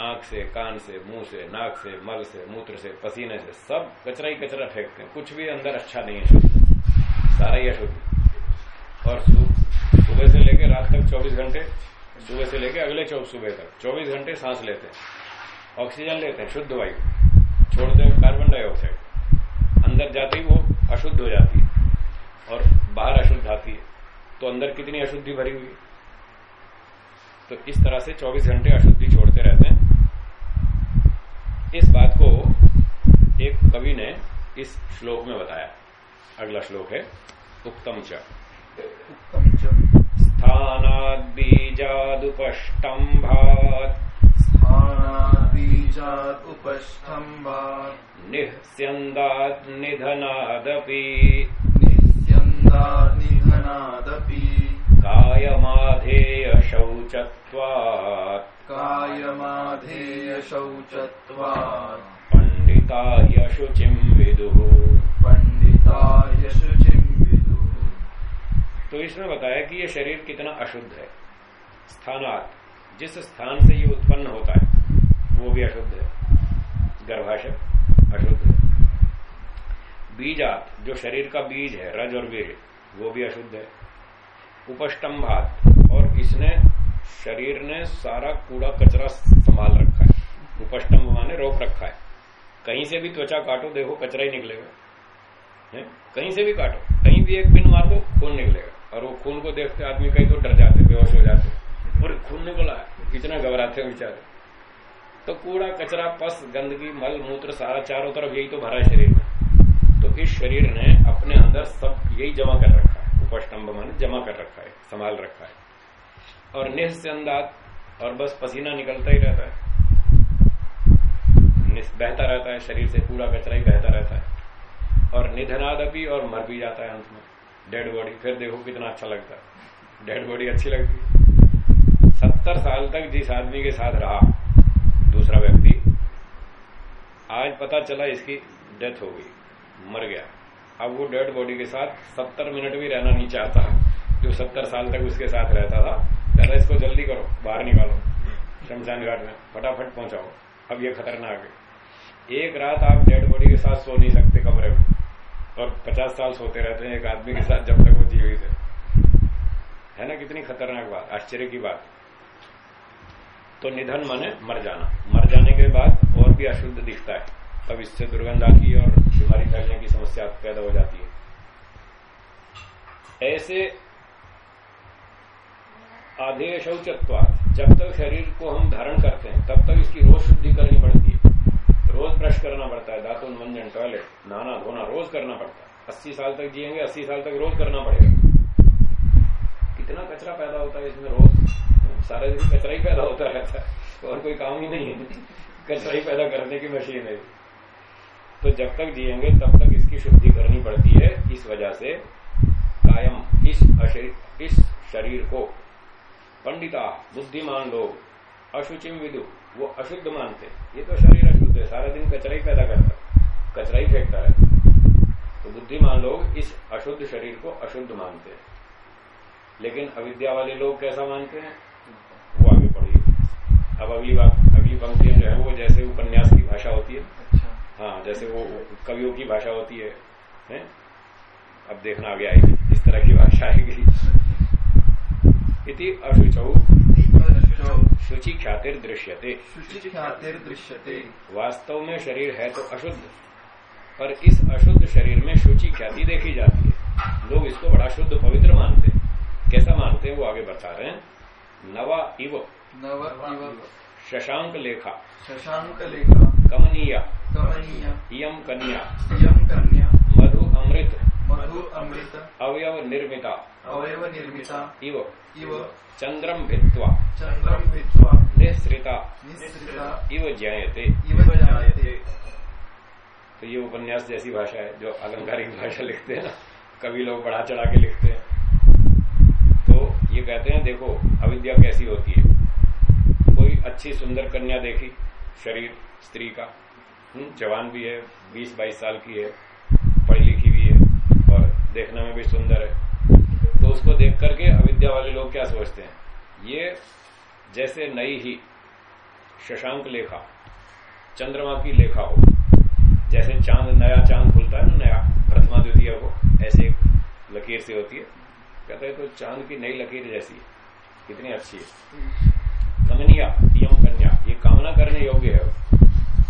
आँख से, कान से, मुँह से, नाक से, मल से, मूत्र से, पसीने से, सब कचरा ही कचरा फेंकते हैं। कुछ भी अंदर अच्छा नहीं है सारा ही अशुद्ध। और सुबह से लेकर रात तक 24 घंटे, सुबह से लेकर अगले चौबीस सुबह तक 24 घंटे सांस लेते हैं। ऑक्सीजन लेते हैं, शुद्ध वायु। छोड़ते हैं कार्बन डाइऑक्साइड। अंदर जाते वो अशुद्ध हो जाती है और बाहर अशुद्ध आती है। तो अंदर कितनी अशुद्धि भरी हुई तो इस तरह से 24 घंटे अशुद्धि छोड़ते रहते हैं। इस बात को एक कवि ने इस श्लोक में बताया। अगला श्लोक है उत्तम च। स्थानादीजादुपष्टम्भात उपस्तम्भात् निःस्यन्दात् निधनादपि। निस्यन्दात् निधनादपि कायमाधेय शौचत्वात् कायमाधेयशौचत्वात्। पंडिता यशुचिम विदुः। पण्डिताय शुचिम् विदुः। तो इसमें बताया कि ये शरीर कितना अशुद्ध है। स्थानात जिस स्थान से ये उत्पन्न होता है वो भी अशुद्ध है। गर्भाशय अशुद्ध है। बीजात जो शरीर का बीज है, रज और वीर वो भी अशुद्ध है। उपष्टम्भात, और इसने शरीर ने सारा कूड़ा कचरा संभाल रखा है। उपष्टम्भ माने रोक रखा है। कहीं से भी त्वचा काटो, देखो कचरा ही निकलेगा। है? कहीं से भी काटो। कहीं भी एक पिन मार दो, खून निकलेगा। और वो खून को देखते आदमी कहीं तो डर जाते, बेहोश हो जाते। और खून निकला इतना घबराते हैं बेचारे। तो कूड़ा, कचरा, पस, गंदगी, मल, मूत्र, सारा चारों तरफ़ यही तो भरा है शरीर में। तो इस शरीर ने अपने अंदर सब यही जमा कर रखा है। उपस्तंभ माने जमा कर रखा है, संभाल रखा है। और निस्यंदात और बस पसीना निकलता ही रहता है। बहता रहता है, शरीर से पूरा कचरा ही बहता रहता है। और निधनादपि और मर भी जाता है अंत में। डेड बॉडी फिर देखो कितना अच्छा लगता है। डेड बॉडी अच्छी लगती सत्तर साल तक जिस आदमी के साथ रहा, दूसरा व्यक्ति, आज पता चला इसकी डेथ हो गई। मर गया। अब वो डेड बॉडी के साथ सत्तर मिनट भी रहना नहीं चाहता जो सत्तर साल तक उसके साथ रहता था कहता इसको जल्दी करो, बाहर निकालो, शमशान घाट में, फटाफट पहुंचाओ। अब ये खतरनाक है। एक रात आप डेड बॉडी के साथ सो नहीं सकते कमरे में। और पचास साल सोते रहते हैं, एक आदमी के साथ जब तक वो जीवित है है ना कितनी खतरनाक बात, आश्चर्य की बात। तो निधन माने मर जाना। मर जाने के बाद और भी अशुद्ध दिखता है। तब इससे दुर्गंध आती है और बीमारी फैलने की समस्या पैदा हो जाती है। ऐसे आधेय शौचत्वात जब तक शरीर को हम धारण करते हैं, तब तक इसकी रोज शुद्धि करनी पड़ती है। रोज ब्रश करना पड़ता है, दातुन, मंजन, टॉयलेट, नहाना, धोना, रोज करना पड़ता है। अस्सी साल तक जिएँगे, अस्सी साल तक रोज करना पड़ेगा। कितना कचरा पैदा होता है इसमें रोज? सारे दिन कचरा ही पैदा होता रहता है, और कोई काम ही नहीं है। कचरा ही पैदा करने की मशीन है। तो जब तक जिएँगे, तब तक इसकी शुद्धि करनी पड़ती है। इस वजह से कायम इस इस शरीर को पंडिता, बुद्धिमान लोग, अशुचिम विदु, वो अशुद्ध मानते। ये तो शरीर अशुद्ध है, सारा दिन कचरा ही पैदा करता है, कचरा ही फेंकता है। तो बुद्धिमान लोग इस अशुद्ध शरीर को अशुद्ध मानते हैं। लेकिन अविद्या वाले लोग कैसा मानते हैं? वो आगे पढ़िए। अब अगली बात, अगली पंक्तियाँ जो है, वो जैसे उपन्यास की भाषा होती है। हाँ जैसे वो कवियों की भाषा होती है, है? अब देखना आगे आएगी इस तरह की भाषा आएगी। इति अशुचौ शुचि ख्यातिर दृश्यते। शुचि ख्यातिर दृश्यते। वास्तव में शरीर है तो अशुद्ध पर इस अशुद्ध शरीर में शुचि ख्याति देखी जाती है। लोग इसको बड़ा शुद्ध पवित्र मानते हैं। कैसा मानते हैं वो आगे बता रहे हैं? नवा इव नव इव। शशांक लेखा। शशांक लेखा। कमनीय। इयम कन्या। यम कन्या। मधु अमृत। मधु अमृत। अवयव निर्मिता। अवयव निर्मिता। इव। इव। चंद्रम भित्वा चंद्रम भित्वा निःसृता। निःसृता। इव जयते इव जायते तो ये उपन्यास जैसी भाषा है जो अलंकारिक भाषा लिखते हैं ना कवि लोग बढ़ा चढ़ा के लिखते हैं। तो ये कहते हैं देखो अविद्या कैसी होती है? कोई अच्छी सुंदर कन्या देखी शरीर स्त्री का जवान भी है बीस बाईस साल की है पढ़ी लिखी भी है और देखने में भी सुंदर है। तो उसको देख करके अविद्या वाले लोग क्या सोचते हैं? ये जैसे नई ही शशांक लेखा चंद्रमा की लेखा हो जैसे चाँद नया चाँद खुलता है ना नया प्रथमा द्वितीय को ऐसे लकीर से होती है। कहते हैं तो चाँद की नई लकीर जैसी है कितनी अच्छी है। कमनिया यम कन्या ये कामना करने योग्य है।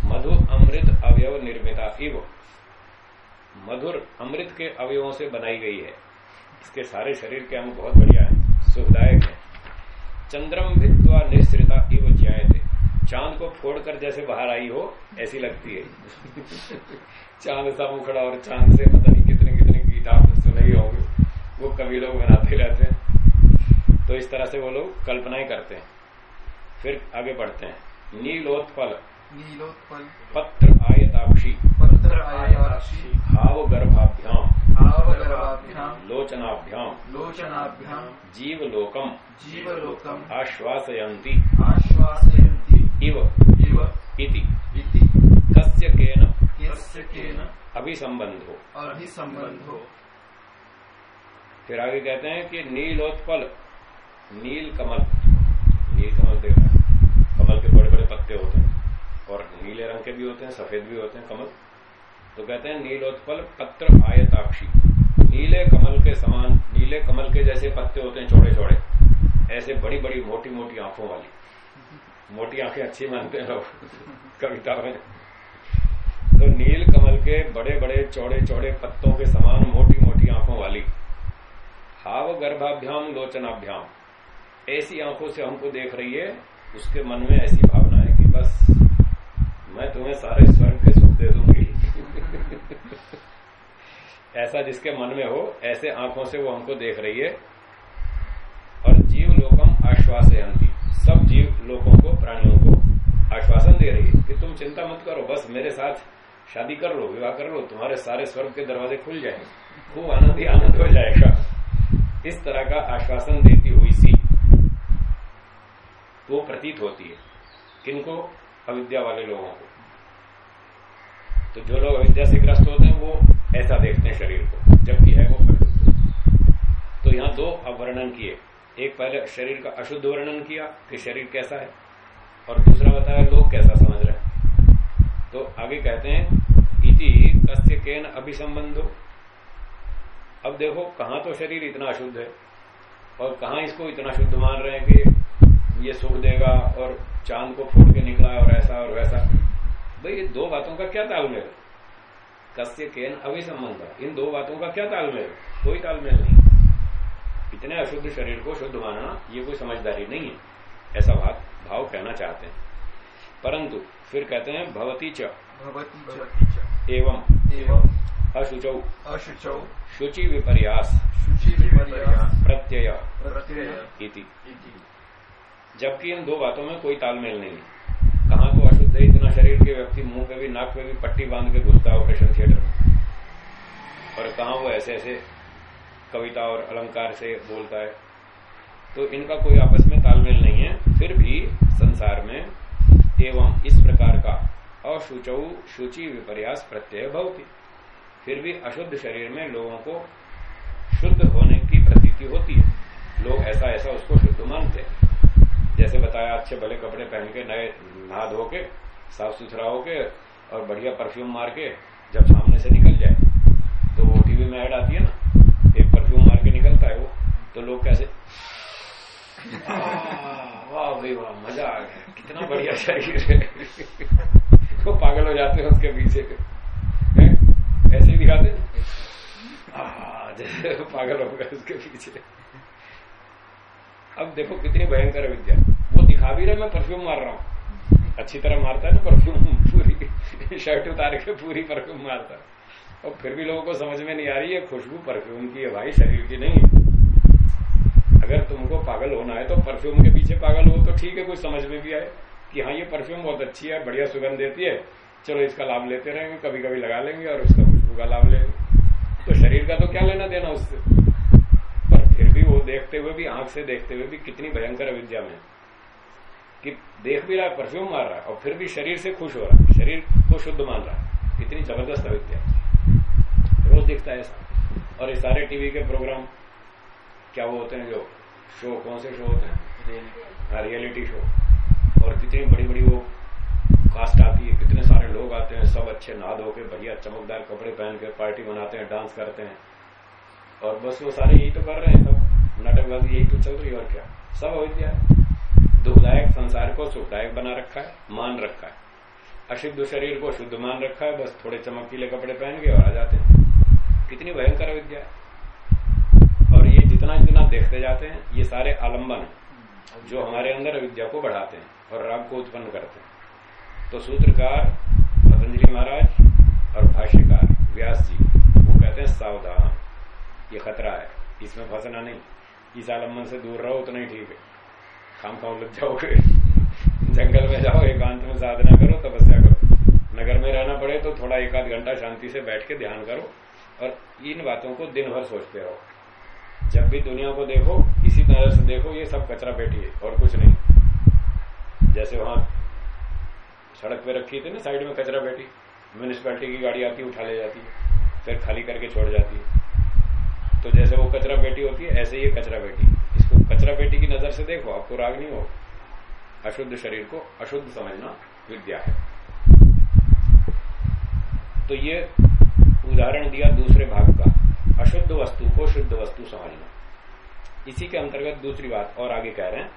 मधु अमृत अवयव निर्मिता इव मधुर अमृत के अवयवों से बनाई गई है। इसके सारे शरीर के अंग बहुत बढ़िया है, सुखदायक है। चंद्रम भित्वा निश्रिता इव ज्यायते चाँद को फोड़कर जैसे बाहर आई हो, ऐसी लगती है। चाँद सा मुखड़ा और चाँद से पता नहीं कितने कितने गीत आपने सुने होंगे। वो कवि लोग बनाते रहते हैं। तो इस तरह से वो लोग कल्पनाएँ करते हैं। फिर आगे बढ़ते हैं। नीलोत्पल। नीलोत्पल। पत्र आयताक्षी। पत्र आयाक्षी भाव गर्भाभ्याम भाव गर्भाभ्याम लोचनाभ्याम। लोचनाभ्याम। जीवलोकम। जीवलोकम। आश्वासयन्ति। आश्वासयन्ति। इव। इव। इति। इति। कस्य केन? कस्य केन? अभिसंबंधो अभिसंबंधो फिर आगे कहते हैं कि नीलोत्पल नील कमल नील कमल देखा। कमल के बड़े बड़े पत्ते होते हैं। और नीले रंग के भी होते हैं, सफ़ेद भी होते हैं, कमल। तो कहते हैं, नीलोत्पल पत्र आयताक्षी। नीले कमल के समान, नीले कमल के जैसे पत्ते होते हैं छोटे छोटे ऐसे बड़ी बड़ी मोटी मोटी आँखों वाली। मोटी आँखें अच्छी मानते हैं लोग, कविता में। तो नील कमल के बड़े बड़े चौड़े चौड़े पत्तों के समान मोटी मोटी आँखों वाली। हाव गर्भाभ्याम, लोचनाभ्याम। ऐसी आँखों से हमको देख रही है, उसके मन में ऐसी भावना है कि बस तुम्हें सारे स्वर्ग के सुख दे दूँगी। ऐसा जिसके मन में हो, ऐसे आँखों से वो हमको देख रही है। और जीव लोकम आश्वासयंती सब जीव लोगों को, प्राणियों को आश्वासन दे रही है कि तुम चिंता मत करो, बस मेरे साथ शादी कर लो, विवाह कर लो, तुम्हारे सारे स्वर्ग के दरवाजे खुल जाएँगे। खूब आनंद ही आनंद हो जाएगा। इस तरह का आश्वासन देती हुई सी वो प्रतीत होती है। किनको? अविद्या वाले लोगों को। तो जो लोग अविद्या से ग्रस्त होते हैं, वो ऐसा देखते हैं शरीर को, जबकि है वो अशुद्ध तो यहाँ दो अवर्णन किए। एक पहले शरीर का अशुद्ध वर्णन किया कि शरीर कैसा है, और दूसरा बताया लोग कैसा समझ रहे हैं। तो आगे कहते हैं, इति कस्य केन अभिसंबंधो। अब देखो, कहाँ तो शरीर इतना अशुद्ध है, और कहा इसको इतना शुद्ध मान रहे हैं कि ये सुख देगा, और चाँद को फोड़ के निकला और ऐसा और वैसा। भाई ये दो बातों का क्या तालमेल? कस्य केन अभिसंबंध इन दो बातों का क्या तालमेल? कोई तालमेल नहीं। इतने अशुद्ध शरीर को शुद्ध मानना ये कोई समझदारी नहीं है। ऐसा भाव भाव कहना चाहते हैं। परंतु फिर कहते हैं भवती च। एवं। एवं। अशुचौ। अशुचौ। शुचि विपर्यास। शुचि विपर्यास। प्रत्यय। प्रत्यय। जबकि इन दो बातों में कोई तालमेल नहीं है कहाँ तो अशुद्ध है इतना शरीर के व्यक्ति मुँह पे भी, नाक पे भी पट्टी बाँध के घुसता है ऑपरेशन थिएटर में। और कहा वो ऐसे ऐसे कविता और अलंकार से बोलता है। तो इनका कोई आपस में तालमेल नहीं है, फिर भी संसार में एवं इस प्रकार का अशुचौ शुचि विपर्यास प्रत्यय भवती। फिर भी अशुद्ध शरीर में लोगों को शुद्ध होने की प्रतीति होती है। लोग ऐसा ऐसा उसको शुद्ध मानते हैं। जैसे बताया, अच्छे भले कपड़े पहन के, नए नहा धो के साफ़ सुथरा होके और बढ़िया परफ्यूम मार के जब सामने से निकल जाए। तो वो टीवी में ऐड आती है ना, एक परफ्यूम मार के निकलता है वो। तो लोग कैसे? वाह भाई, वाह, मज़ा आ गया। कितना बढ़िया शरीर है। वो पागल हो जाते हैं उसके पीछे। ऐसे ही दिखाते पागल हो गए उसके पीछे। अब देखो कितनी भयंकर विद्या। वो दिखा भी रहे मैं परफ्यूम मार रहा हूँ। अच्छी तरह मारता है ना परफ्यूम पूरी शर्ट उतार के पूरी परफ्यूम मारता है। और फिर भी लोगों को समझ में नहीं आ रही है खुशबू परफ्यूम की है भाई, शरीर की नहीं। अगर तुमको पागल होना है तो परफ्यूम के पीछे पागल हो तो ठीक है, कुछ समझ में भी आए कि हाँ ये परफ्यूम बहुत अच्छी है, बढ़िया सुगंध देती है। चलो, इसका लाभ लेते रहेंगे कभी कभी लगा लेंगे और उसका खुशबू का लाभ लेंगे। तो शरीर का तो क्या लेना देना उससे? पर फिर भी वो देखते हुए भी, आँख से देखते हुए भी कितनी भयंकर विद्या में कि देख भी रहा है परफ्यूम मार रहा है और फिर भी शरीर से खुश हो रहा है शरीर को शुद्ध मान रहा है। इतनी ज़बरदस्त अविद्या रोज दिखता है ऐसा। और ये सारे टीवी के प्रोग्राम क्या वो होते हैं जो शो कौन से शो होते हैं? रियलिटी शो और कितनी बड़ी बड़ी वो कास्ट आती है कितने सारे लोग आते हैं सब अच्छे नहा धो के बढ़िया चमकदार कपड़े पहन के पार्टी मनाते हैं डांस करते हैं। और बस वो सारे यही तो कर रहे हैं सब। नाटकबाजी यही तो चल रही है और क्या? सब अविद्या है। दुखदायक संसार को सुखदायक बना रखा है, मान रखा है। अशुद्ध शरीर को शुद्ध मान रखा है, बस थोड़े चमकीले कपड़े पहन के और आ जाते हैं। कितनी भयंकर विद्या है। और ये जितना जितना देखते जाते हैं, ये सारे आलंबन है, जो हमारे अंदर विद्या को बढ़ाते हैं और राग को उत्पन्न करते हैं। तो सूत्रकार पतंजलि महाराज और भाष्यकार व्यास जी, वो कहते हैं सावधान। ये खतरा है, इसमें फंसना नहीं। इस आलंबन से दूर रहो, उतना ही ठीक है। खाम खाम लग जाओगे। जंगल में जाओ, एकांत में साधना करो, तपस्या करो। नगर में रहना पड़े तो थोड़ा एक आध घंटा शांति से बैठ के ध्यान करो और इन बातों को दिन भर सोचते रहो। जब भी दुनिया को देखो, इसी तरह से देखो, ये सब कचरा पेटी है, और कुछ नहीं। जैसे वहाँ सड़क पे रखी थी ना, साइड में कचरा पेटी म्यूनिसपैलिटी की गाड़ी आती, उठा ले जाती है फिर खाली करके छोड़ जाती। है तो जैसे वो कचरा पेटी होती है, ऐसे ही कचरा पेटी। कचरा पेटी की नज़र से देखो आपको राग नहीं हो। अशुद्ध शरीर को अशुद्ध समझना विद्या है। तो ये उदाहरण दिया दूसरे भाग का। अशुद्ध वस्तु को शुद्ध वस्तु समझना। इसी के अंतर्गत दूसरी बात और आगे कह रहे हैं।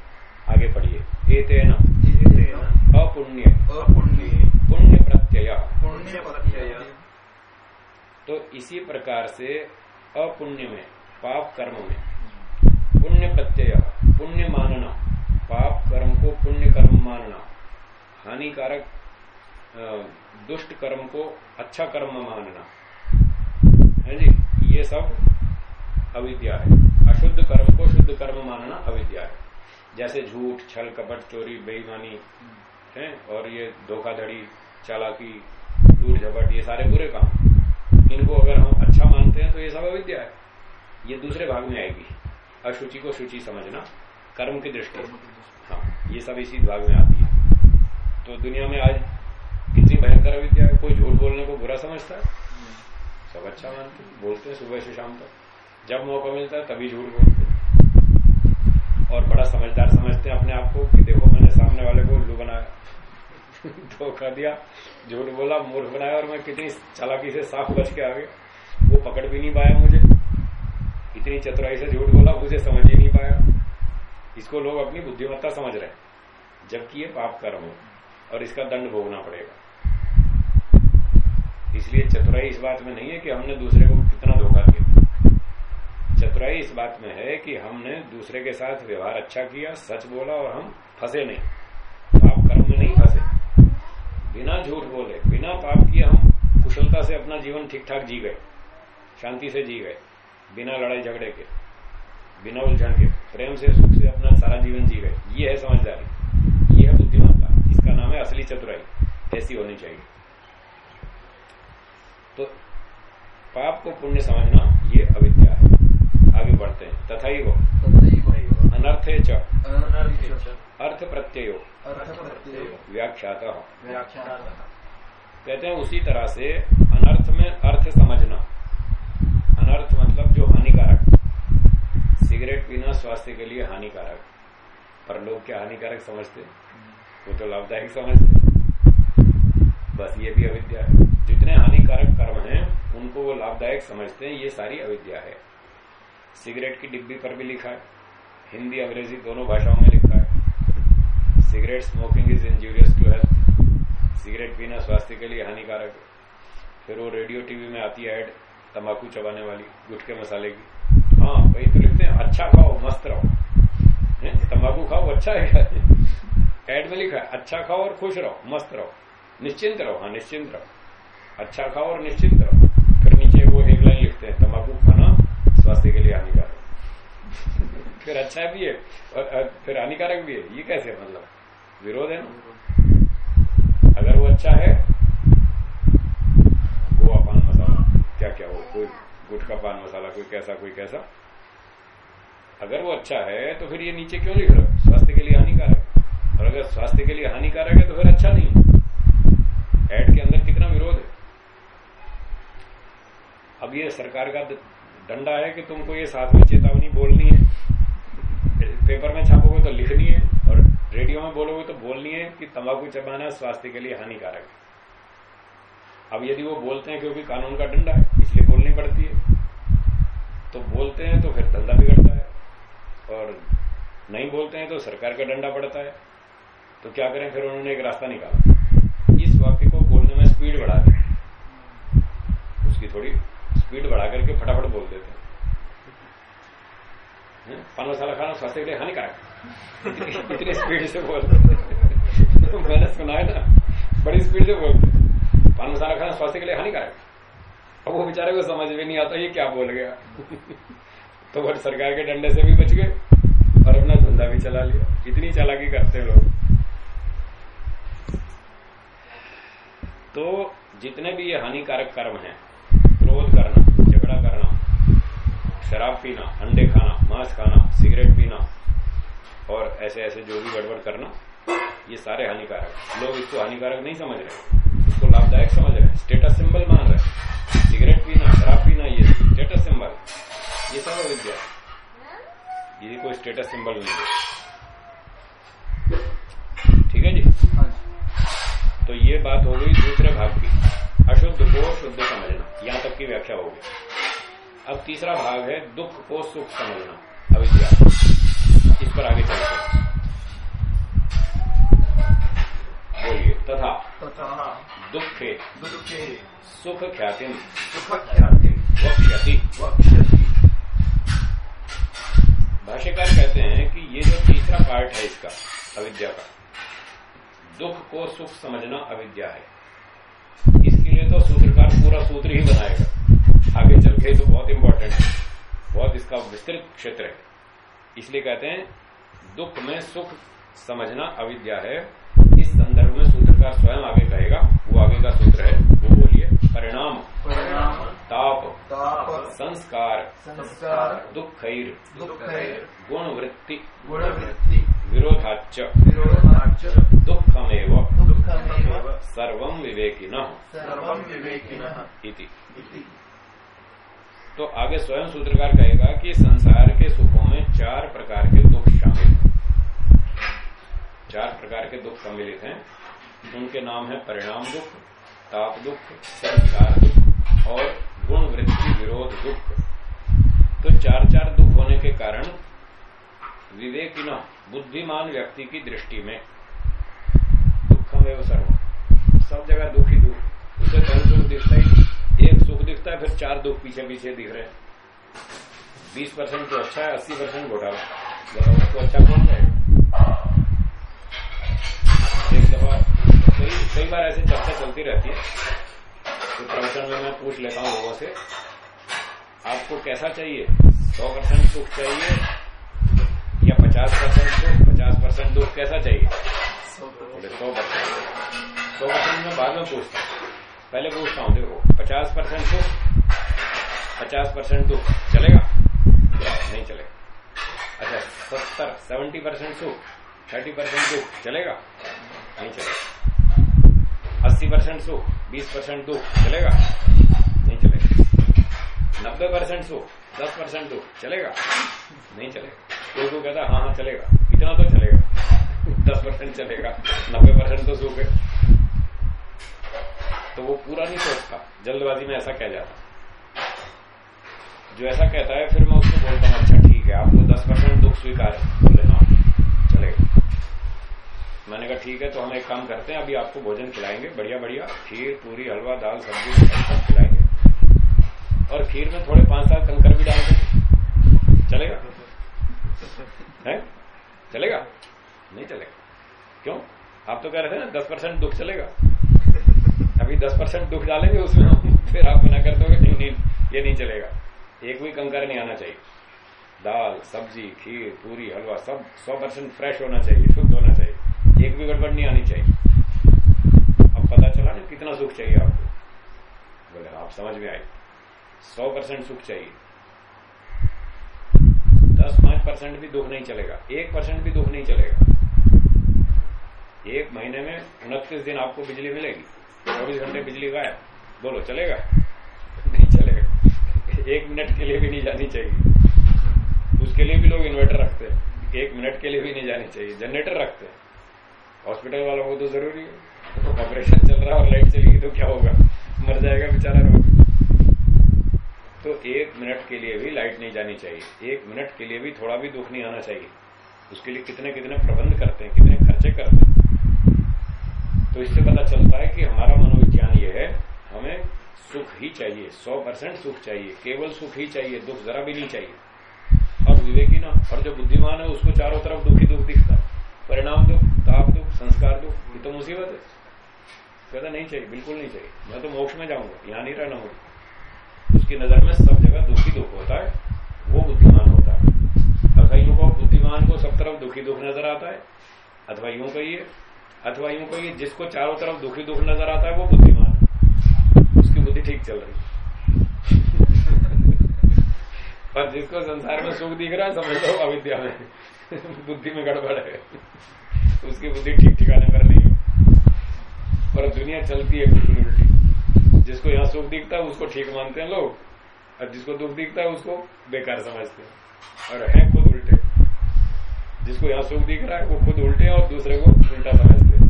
आगे पढ़िए। अपुण्य। अपुण्य। पुण्य प्रत्यय। पुण्य प्रत्यय। तो इसी प्रकार से अपुण्य में पाप कर्म में पुण्य प्रत्यय पुण्य मानना पाप कर्म को पुण्य कर्म मानना। हानिकारक दुष्ट कर्म को अच्छा कर्म मानना। है जी? ये सब अविद्या है। अशुद्ध कर्म को शुद्ध कर्म मानना अविद्या है। जैसे झूठ, छल, कपट, चोरी, बेईमानी, है? और ये धोखाधड़ी, चालाकी टूट झपट ये सारे बुरे काम। इनको अगर हम अच्छा मानते हैं तो ये सब अविद्या है। ये दूसरे भाग में आएगी। अशुचि को शुचि समझना कर्म की दृष्टि। हाँ ये सब इसी भाग में आती है। तो दुनिया में आज कितनी भयंकर अविद्या है कोई झूठ बोलने को बुरा समझता है? सब अच्छा मानते बोलते हैं सुबह से शाम तक। जब मौका मिलता है तभी झूठ बोलते हैं। और बड़ा समझदार समझते हैं अपने आप को कि देखो मैंने सामने वाले को उल्लू बनाया धोखा दिया झूठ बोला मूर्ख बनाया और मैं कितनी चालाकी से साफ़ बच के आ गया। वो पकड़ भी नहीं पाया मुझे। इतनी चतुराई से झूठ बोला मुझे समझ ही नहीं पाया। इसको लोग अपनी बुद्धिमत्ता समझ रहे जबकि ये पाप कर्म हो, और इसका दंड भोगना पड़ेगा। इसलिए चतुराई इस बात में नहीं है कि हमने दूसरे को कितना धोखा दिया। चतुराई इस बात में है कि हमने दूसरे के साथ व्यवहार अच्छा किया, सच बोला, और हम फंसे नहीं। पाप कर्म में नहीं फंसे। बिना झूठ बोले, बिना पाप किए हम कुशलता से अपना जीवन ठीक ठाक जी गए, शांति से जी गए। बिना लड़ाई झगड़े के बिना उलझन के प्रेम से सुख से अपना सारा जीवन जी गए ये है समझदारी। ये है बुद्धिमत्ता। इसका नाम है असली चतुराई। ऐसी होनी चाहिए। तो पाप को पुण्य समझना ये अविद्या है। आगे बढ़ते हैं। तथा ही वो। अनर्थे च। अर्थ प्रत्ययो। व्याख्यात। कहते हैं उसी तरह से अनर्थ में अर्थ समझना। अनर्थ मतलब जो हानिकारक। सिगरेट पीना स्वास्थ्य के लिए हानिकारक। पर लोग क्या हानिकारक समझते वो तो लाभदायक समझते बस ये भी अविद्या है। जितने हानिकारक कर्म हैं, उनको वो लाभदायक समझते हैं, ये सारी अविद्या है। सिगरेट की डिब्बी पर भी लिखा है। हिंदी, अंग्रेज़ी दोनों भाषाओं में लिखा है। Cigarette smoking is injurious to health. Cigarette पीना स्वास्थ्य के लिए हानिकारक। है फिर वो रेडियो टीवी में आती है एड तंबाकू चबाने वाली, गुटके मसाले की। हाँ वही तो लिखते हैं अच्छा खाओ, मस्त रहो। तंबाकू खाओ अच्छा है एड में लिखा है अच्छा खाओ और खुश रहो, मस्त रहो। निश्चिंत रहो हाँ निश्चिंत रहो। अच्छा खाओ और निश्चिंत रहो। फिर नीचे वो एक लाइन लिखते हैं, तंबाकू खाना स्वास्थ्य के लिए हानिकारक। फिर अच्छा भी है, और फिर हानिकारक भी है। ये कैसे मतलब? विरोध है ना? अगर वो अच्छा है गोवा पान मसाला क्या क्या हो कोई गुटखा पान मसाला, कोई कैसा कोई कैसा? अगर वो अच्छा है तो फिर ये नीचे क्यों लिख रहे हो? स्वास्थ्य के लिए हानिकारक। और अगर स्वास्थ्य के लिए हानिकारक है तो फिर अच्छा नहीं है। एड के अंदर कितना विरोध है? अब ये सरकार का डंडा है कि तुमको ये साथ में चेतावनी बोलनी है। पेपर में छापोगे तो लिखनी है, और रेडियो में बोलोगे तो बोलनी है कि तंबाकू चबाना स्वास्थ्य के लिए हानिकारक है। अब यदि वो बोलते हैं, क्योंकि कानून का डंडा है। पड़ती है। तो बोलते हैं तो फिर धंधा बिगड़ता है। और नहीं बोलते हैं तो सरकार का डंडा पड़ता है। तो क्या करें? फिर उन्होंने एक रास्ता निकाला। इस वाक्य को बोलने में स्पीड बढ़ा दें उसकी थोड़ी स्पीड बढ़ा करके फटाफट बोल देते हैं। पान मसाला खाना, स्वास्थ्य के लिए हानिकारक। इतनी स्पीड से बोलते मैंने सुना है ना, बड़ी स्पीड से बोलते पान मसाला खाना, स्वास्थ्य के लिए हानिकारक। अब वो बेचारे को समझ में नहीं आता ये क्या बोल गया। तो वो सरकार के डंडे से भी बच गए और अपना धंधा भी चला लिया। इतनी चालाकी करते लोग। तो जितने भी ये हानिकारक कर्म हैं, क्रोध करना, झगड़ा करना, शराब पीना, अंडे खाना, मांस खाना, सिगरेट पीना और ऐसे ऐसे जो भी गड़बड़ करना, ये सारे हानिकारक। लोग इसको हानिकारक नहीं समझ रहे। इसको लाभदायक समझ रहे हैं। स्टेटस सिंबल मान रहे हैं। सिगरेट पीना शराब पीना ये स्टेटस सिंबल ये सब अविद्या ये कोई स्टेटस सिंबल नहीं है। ठीक है जी? तो ये बात हो गई दूसरे भाग की। अशुद्ध को शुद्ध समझना। यहाँ तक की व्याख्या होगी अब तीसरा भाग है दुख को सुख समझना। अविद्या। इस पर आगे चलते बोलिए तथा तथा दुखे दुखे सुख ख्याति सुख ख्याति वक्ष्यति। वक्ष्यति। भाष्यकार कहते हैं कि ये जो तीसरा पार्ट है इसका अविद्या का दुख को सुख समझना अविद्या है। इसके लिए तो सूत्रकार पूरा सूत्र ही बनाएगा। आगे चल के तो बहुत इंपॉर्टेंट है बहुत इसका विस्तृत क्षेत्र है। इसलिए कहते हैं दुख में सुख समझना अविद्या है। संदर्भ में सूत्रकार स्वयं आगे कहेगा वो आगे का सूत्र है वो बोलिए परिणाम। परिणाम। ताप। ताप। संस्कार। संस्कार। दुखैर। गुण वृत्ति विरोधाच विरोधाच्च। दुखमेव। दुःखमेव। सर्वं विवेकिनः। सर्वं विवेकिनः। इति इति। तो आगे स्वयं सूत्रकार कहेगा कि संसार के सुखों में चार प्रकार के दुख शामिल हैं। चार प्रकार के दुख सम्मिलित हैं। उनके नाम है परिणाम दुख, ताप दुख, संस्कार दुख और गुण वृत्ति विरोध दुख। तो चार चार दुख होने के कारण विवेकिन बुद्धिमान व्यक्ति की दृष्टि में दुखम एवं सर्व सब जगह दुख ही दुख। उसे धन सुख दिखता ही एक सुख दिखता है, फिर चार दुख पीछे पीछे दिख रहे हैं। बीस परसेंट तो अच्छा है, अस्सी परसेंट घोटाला। तो अच्छा कौन जाएगा एक दफ़ा कई कई बार ऐसी चर्चा चलती रहती है। तो प्रवचन में मैं पूछ लेता हूँ लोगों से, आपको कैसा चाहिए? सौ परसेंट सुख चाहिए या पचास परसेंट सुख? पचास परसेंट दुख कैसा चाहिए? सौ परसेंट। सौ परसेंट में बाद में पूछता हूँ। पहले पूछता हूँ, देखो, पचास परसेंट सुख, पचास परसेंट दुख, चलेगा? नहीं चलेगा। अच्छा सत्तर, सेवेंटी परसेंट सुख, थर्टी परसेंट दुख, चलेगा? नहीं चलेगा। अस्सी परसेंट सुख बीस परसेंट दुख चलेगा? नहीं चलेगा। नब्बे परसेंट सुख दस परसेंट दुख चलेगा? नहीं चलेगा। कोई को कहता हाँ हाँ चलेगा। इतना तो चलेगा। दस परसेंट चलेगा, नब्बे परसेंट तो सुख है तो वो पूरा नहीं सोचता। जल्दबाजी में ऐसा कह जाता। जो ऐसा कहता है, फिर मैं उसको बोलता हूँ अच्छा ठीक है, आपको दस परसेंट दुख स्वीकार है बोले हाँ चलेगा। मैंने कहा, ठीक है तो हम एक काम करते हैं, अभी आपको भोजन खिलाएँगे, बढ़िया बढ़िया, खीर, पूरी, हलवा, दाल, सब्ज़ी, सब खिलाएँगे। और खीर में थोड़े पाँच सात कंकर भी डाल देंगे। चलेगा? है? चलेगा? नहीं चलेगा। क्यों? आप तो कह रहे थे ना, दस परसेंट दुख चलेगा। अभी दस परसेंट दुख डालेंगे उसमें, फिर आप मना कर दोगे, नहीं नहीं, ये नहीं चलेगा। एक भी कंकर नहीं आना चाहिए। दाल, सब्ज़ी, खीर, पूरी, हलवा, सब सौ परसेंट फ्रेश होना चाहिए, शुद्ध होना चाहिए। भी गड़बड़ नहीं आनी चाहिए। अब पता चला ना कितना सुख चाहिए आपको। बोले, आप समझ में आए। सौ परसेंट सुख चाहिए। दस पाँच परसेंट भी दुख नहीं चलेगा। एक परसेंट भी दुख नहीं चलेगा। एक महीने में उनतीस दिन आपको बिजली मिलेगी। चौबीस घंटे बिजली गायब। बोलो, चलेगा? नहीं चलेगा। एक मिनट के लिए भी नहीं जानी चाहिए। उसके लिए भी लोग इन्वर्टर रखते हैं। एक मिनट के लिए भी नहीं जानी चाहिए। जनरेटर रखते हैं। हॉस्पिटल वालों को तो ज़रूरी है। तो ऑपरेशन चल रहा है और लाइट चलेगी तो क्या होगा? मर जाएगा बेचारा रोगी। तो एक मिनट के लिए भी लाइट नहीं जानी चाहिए। एक मिनट के लिए भी थोड़ा भी दुख नहीं आना चाहिए। उसके लिए कितने कितने प्रबंध करते हैं, कितने खर्चे करते हैं। तो इससे पता चलता है कि हमारा मनोविज्ञान ये है, हमें सुख ही चाहिए, सौ परसेंट सुख चाहिए, केवल सुख ही चाहिए, दुख जरा भी नहीं चाहिए। और विवेकी ना, और जो बुद्धिमान है, उसको चारों तरफ़ दुखी दुख दिखता है। परिणाम दुख ताप संस्कार दुख ये तो मुसीबत है। कहता, नहीं चाहिए, बिल्कुल नहीं चाहिए। मैं तो मोक्ष में जाऊँगा, यहाँ नहीं रहना मुझे उसकी नज़र में सब जगह दुखी दुख होता है, वो बुद्धिमान होता है। अथवा यूँ को बुद्धिमान को सब तरफ़ दुखी दुख नज़र आता है, अथवा यूँ कहिए, अथवा यूँ कहिए, जिसको चारों तरफ़ दुखी दुख नज़र आता है, वो बुद्धिमान उसकी बुद्धि ठीक चल रही और जिसको संसार में सुख दिख रहा है, समझ लो अविद्या में, बुद्धि में गड़बड़ है। उसकी बुद्धि ठीक ठिकाने पर नहीं है। पर दुनिया चलती है बिल्कुल उल्टी। जिसको यहाँ सुख दिखता है उसको ठीक मानते हैं लोग और जिसको दुख दिखता है उसको बेकार समझते हैं और है खुद उल्टे। जिसको यहाँ सुख दिख रहा है वो खुद उल्टे और दूसरे को उल्टा समझते हैं।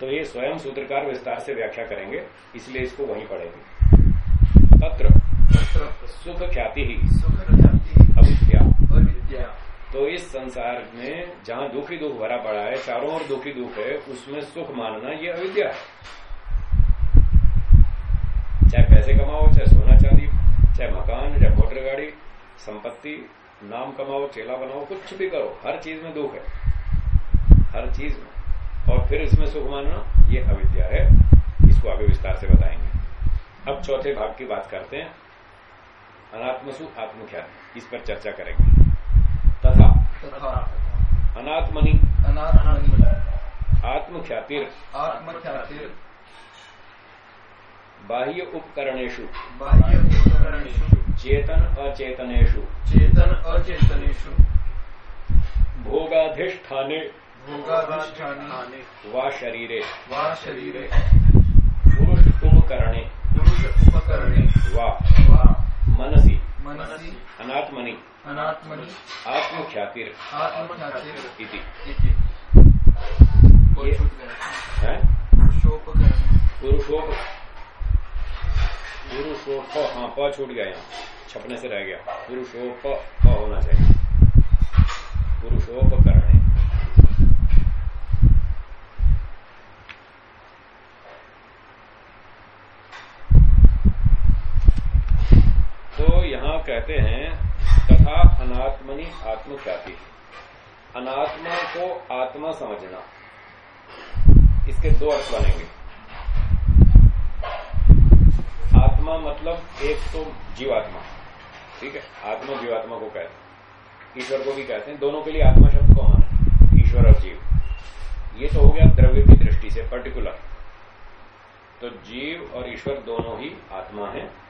तो ये स्वयं सूत्रकार विस्तार से व्याख्या करेंगे इसलिए इसको वहीं पढ़ेंगे। तत्र सुख ख्याति ही। सुख ख्याति अविद्या। अविद्या। तो इस संसार में जहाँ दुखी दुख भरा पड़ा है, चारों ओर दुखी दुख है, उसमें सुख मानना ये अविद्या है। चाहे पैसे कमाओ, चाहे सोना चांदी, चाहे मकान, चाहे मोटर गाड़ी, संपत्ति, नाम कमाओ, चेला बनाओ, कुछ भी करो, हर चीज़ में दुख है। हर चीज़ में। और फिर इसमें सुख मानना ये अविद्या है, इसको आगे विस्तार से बताएँगे। अब चौथे भाग की बात करते हैं। अनात्मसु आत्मख्यात इस पर चर्चा करेंगे। तथा अनात्मनि। अनात्मनि आत्मख्यातिर। आत्मख्यातिर। बाह्य उपकरणेशु बाह्य उपकरणेषु। चेतन अचेतनेशु चेतन अचेतनेषु। भोगाधिष्ठाने। भोगाधिष्ठाने। वा शरीरे। वा शरीरे। पुरुष उपकरणे। पुरुष उपकरणे। वा। मनसि। अनात्मनि। अनात्मनि। आत्मख्यातिर। आत्मख्यातिर। इति। पुरुषोप पुरुषोप हाँ? प छूट गया यहाँ। छपने से रह गया। पुरुषोप होना चाहिए। पुरुषोपकरणे यहाँ कहते हैं, तथा अनात्मनि आत्मख्याति। अनात्मा को आत्मा समझना। इसके दो अर्थ बनेंगे। आत्मा मतलब एक तो जीवात्मा, ठीक है? आत्मा जीवात्मा को कहते हैं। ईश्वर को भी कहते हैं। दोनों के लिए आत्मा शब्द कॉमन है। ईश्वर और जीव। ये तो हो गया द्रव्य की दृष्टि से पर्टिकुलर तो जीव और ईश्वर दोनों ही आत्मा है।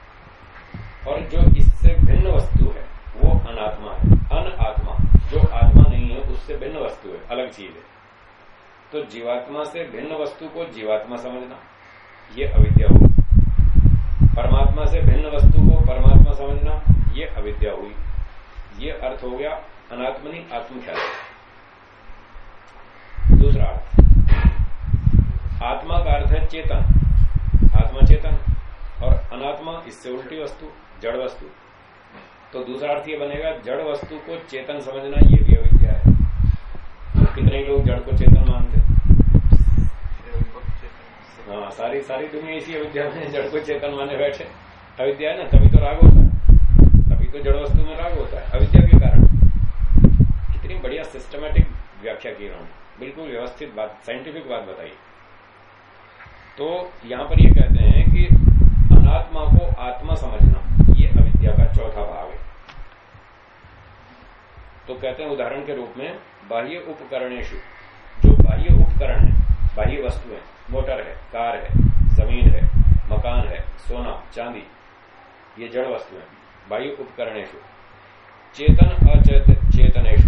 और जो इससे भिन्न वस्तु है, वो अनात्मा है। अन आत्मा। जो आत्मा नहीं है, उससे भिन्न वस्तु है। अलग चीज़ है। तो जीवात्मा से भिन्न वस्तु को जीवात्मा समझना, ये अविद्या हुई। परमात्मा से भिन्न वस्तु को परमात्मा समझना, ये अविद्या हुई। ये अर्थ हो गया अनात्मनी आत्मख्याति। दूसरा अर्थ। आत्मा का अर्थ है चेतन। आत्मा चेतन। और अनात्मा इससे उल्टी वस्तु। जड़ वस्तु। तो दूसरा अर्थ ये बनेगा, जड़ वस्तु को चेतन समझना ये भी अविद्या है। तो कितने लोग जड़ को चेतन मानते हाँ? सारी सारी दुनिया इसी अविद्या में जड़ को चेतन माने बैठे। अविद्या है ना, तभी तो राग होता है। तभी तो जड़ वस्तु में राग होता है। अविद्या के कारण। कितनी बढ़िया सिस्टमेटिक व्याख्या की उन्होंने बिल्कुल व्यवस्थित बात साइंटिफिक बात बताई। तो यहाँ पर ये कहते हैं कि अनात्मा को आत्मा समझना। ये अविद्या का चौथा भाग है। तो कहते हैं उदाहरण के रूप में बाह्य उपकरणेशु जो बाह्य उपकरण है, बाह्य वस्तु है, मोटर है, कार है, ज़मीन है, मकान है, सोना, चांदी, ये जड़ वस्तु है, बाह्य उपकरणेशु चेतन अचेतनेशु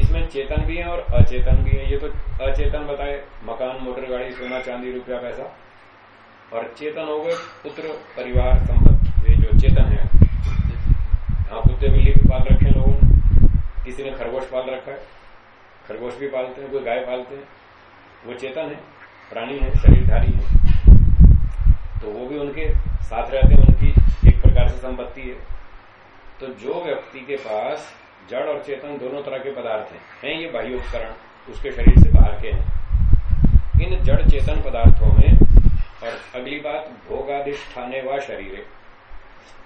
इसमें चेतन भी है और अचेतन भी है। ये तो अचेतन बताए, मकान, मोटर, गाड़ी, सोना, चांदी, रुपया, पैसा। और चेतन हो गए पुत्र, परिवार, संपत्ति। ये जो चेतन है हाँ कुत्ते बिल्ली भी पाल रखे हैं लोगों ने किसी ने खरगोश पाल रखा है, खरगोश भी पालते हैं, कोई गाय पालते हैं। वो चेतन है, प्राणी है, शरीरधारी है। तो वो भी उनके साथ रहते हैं, उनकी एक प्रकार से संपत्ति है। तो जो व्यक्ति के पास जड़ और चेतन दोनों तरह के पदार्थ हैं हैं ये बाह्य उपकरण, उसके शरीर से बाहर के हैं। इन जड़ चेतन पदार्थों में, और अगली बात भोगाधिष्ठाने व शरीर।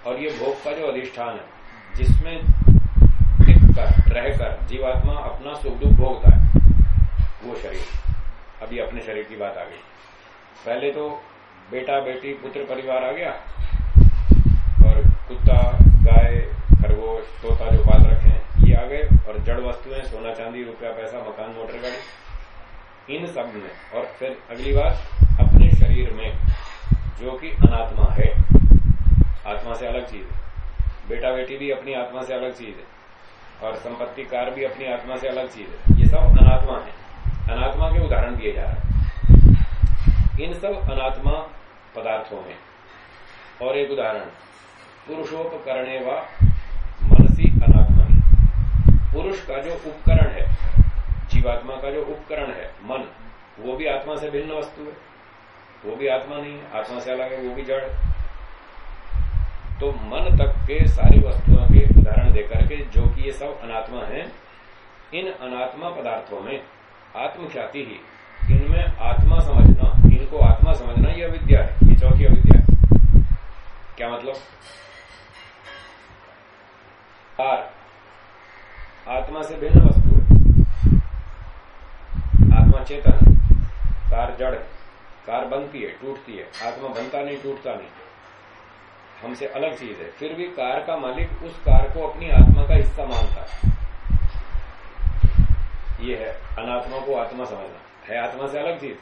और ये भोग का जो अधिष्ठान है, जिसमें कर रहकर जीवात्मा अपना सुख दुख भोगता है, वो शरीर। अभी अपने शरीर की बात आ गई। पहले तो बेटा, बेटी, पुत्र, परिवार आ गया, और कुत्ता, गाय, खरगोश, तोता जो पाल रखे हैं, ये आ गए, और जड़ वस्तुएँ, सोना चांदी, रुपया, पैसा, मकान, मोटर गाड़ी, इन सब में। और फिर अगली बात, अपने शरीर में, जो कि अनात्मा है से अलग चीज़ है। बेटा बेटी भी अपनी आत्मा से अलग चीज़ है। और संपत्ति कार भी अपनी आत्मा से अलग चीज़ है। ये सब अनात्मा है। अनात्मा के उदाहरण दिए जा रहे हैं। इन सब अनात्मा पदार्थों में और एक उदाहरण, पुरुषोपकरणे व मनसी अनात्मा। पुरुष का जो उपकरण है, जीवात्मा का जो उपकरण है, मन, वो भी आत्मा से भिन्न वस्तु है। वो भी आत्मा नहीं है, आत्मा से अलग है, वो भी जड़ तो मन तक के सारी वस्तुओं के उदाहरण देकर के जो कि ये सब अनात्मा है, इन अनात्मा पदार्थों में आत्मख्याति ही, इनमें आत्मा समझना, इनको आत्मा समझना यह अविद्या है, ये चौथी अविद्या है। क्या मतलब? कार आत्मा से भिन्न वस्तु आत्मा चेतन कार जड़ कार बनती है, टूटती है, आत्मा बनता नहीं, टूटता नहीं। हमसे अलग चीज़ है। फिर भी कार का मालिक उस कार को अपनी आत्मा का हिस्सा मानता है। ये है अनात्मा को आत्मा समझना। है आत्मा से अलग चीज़।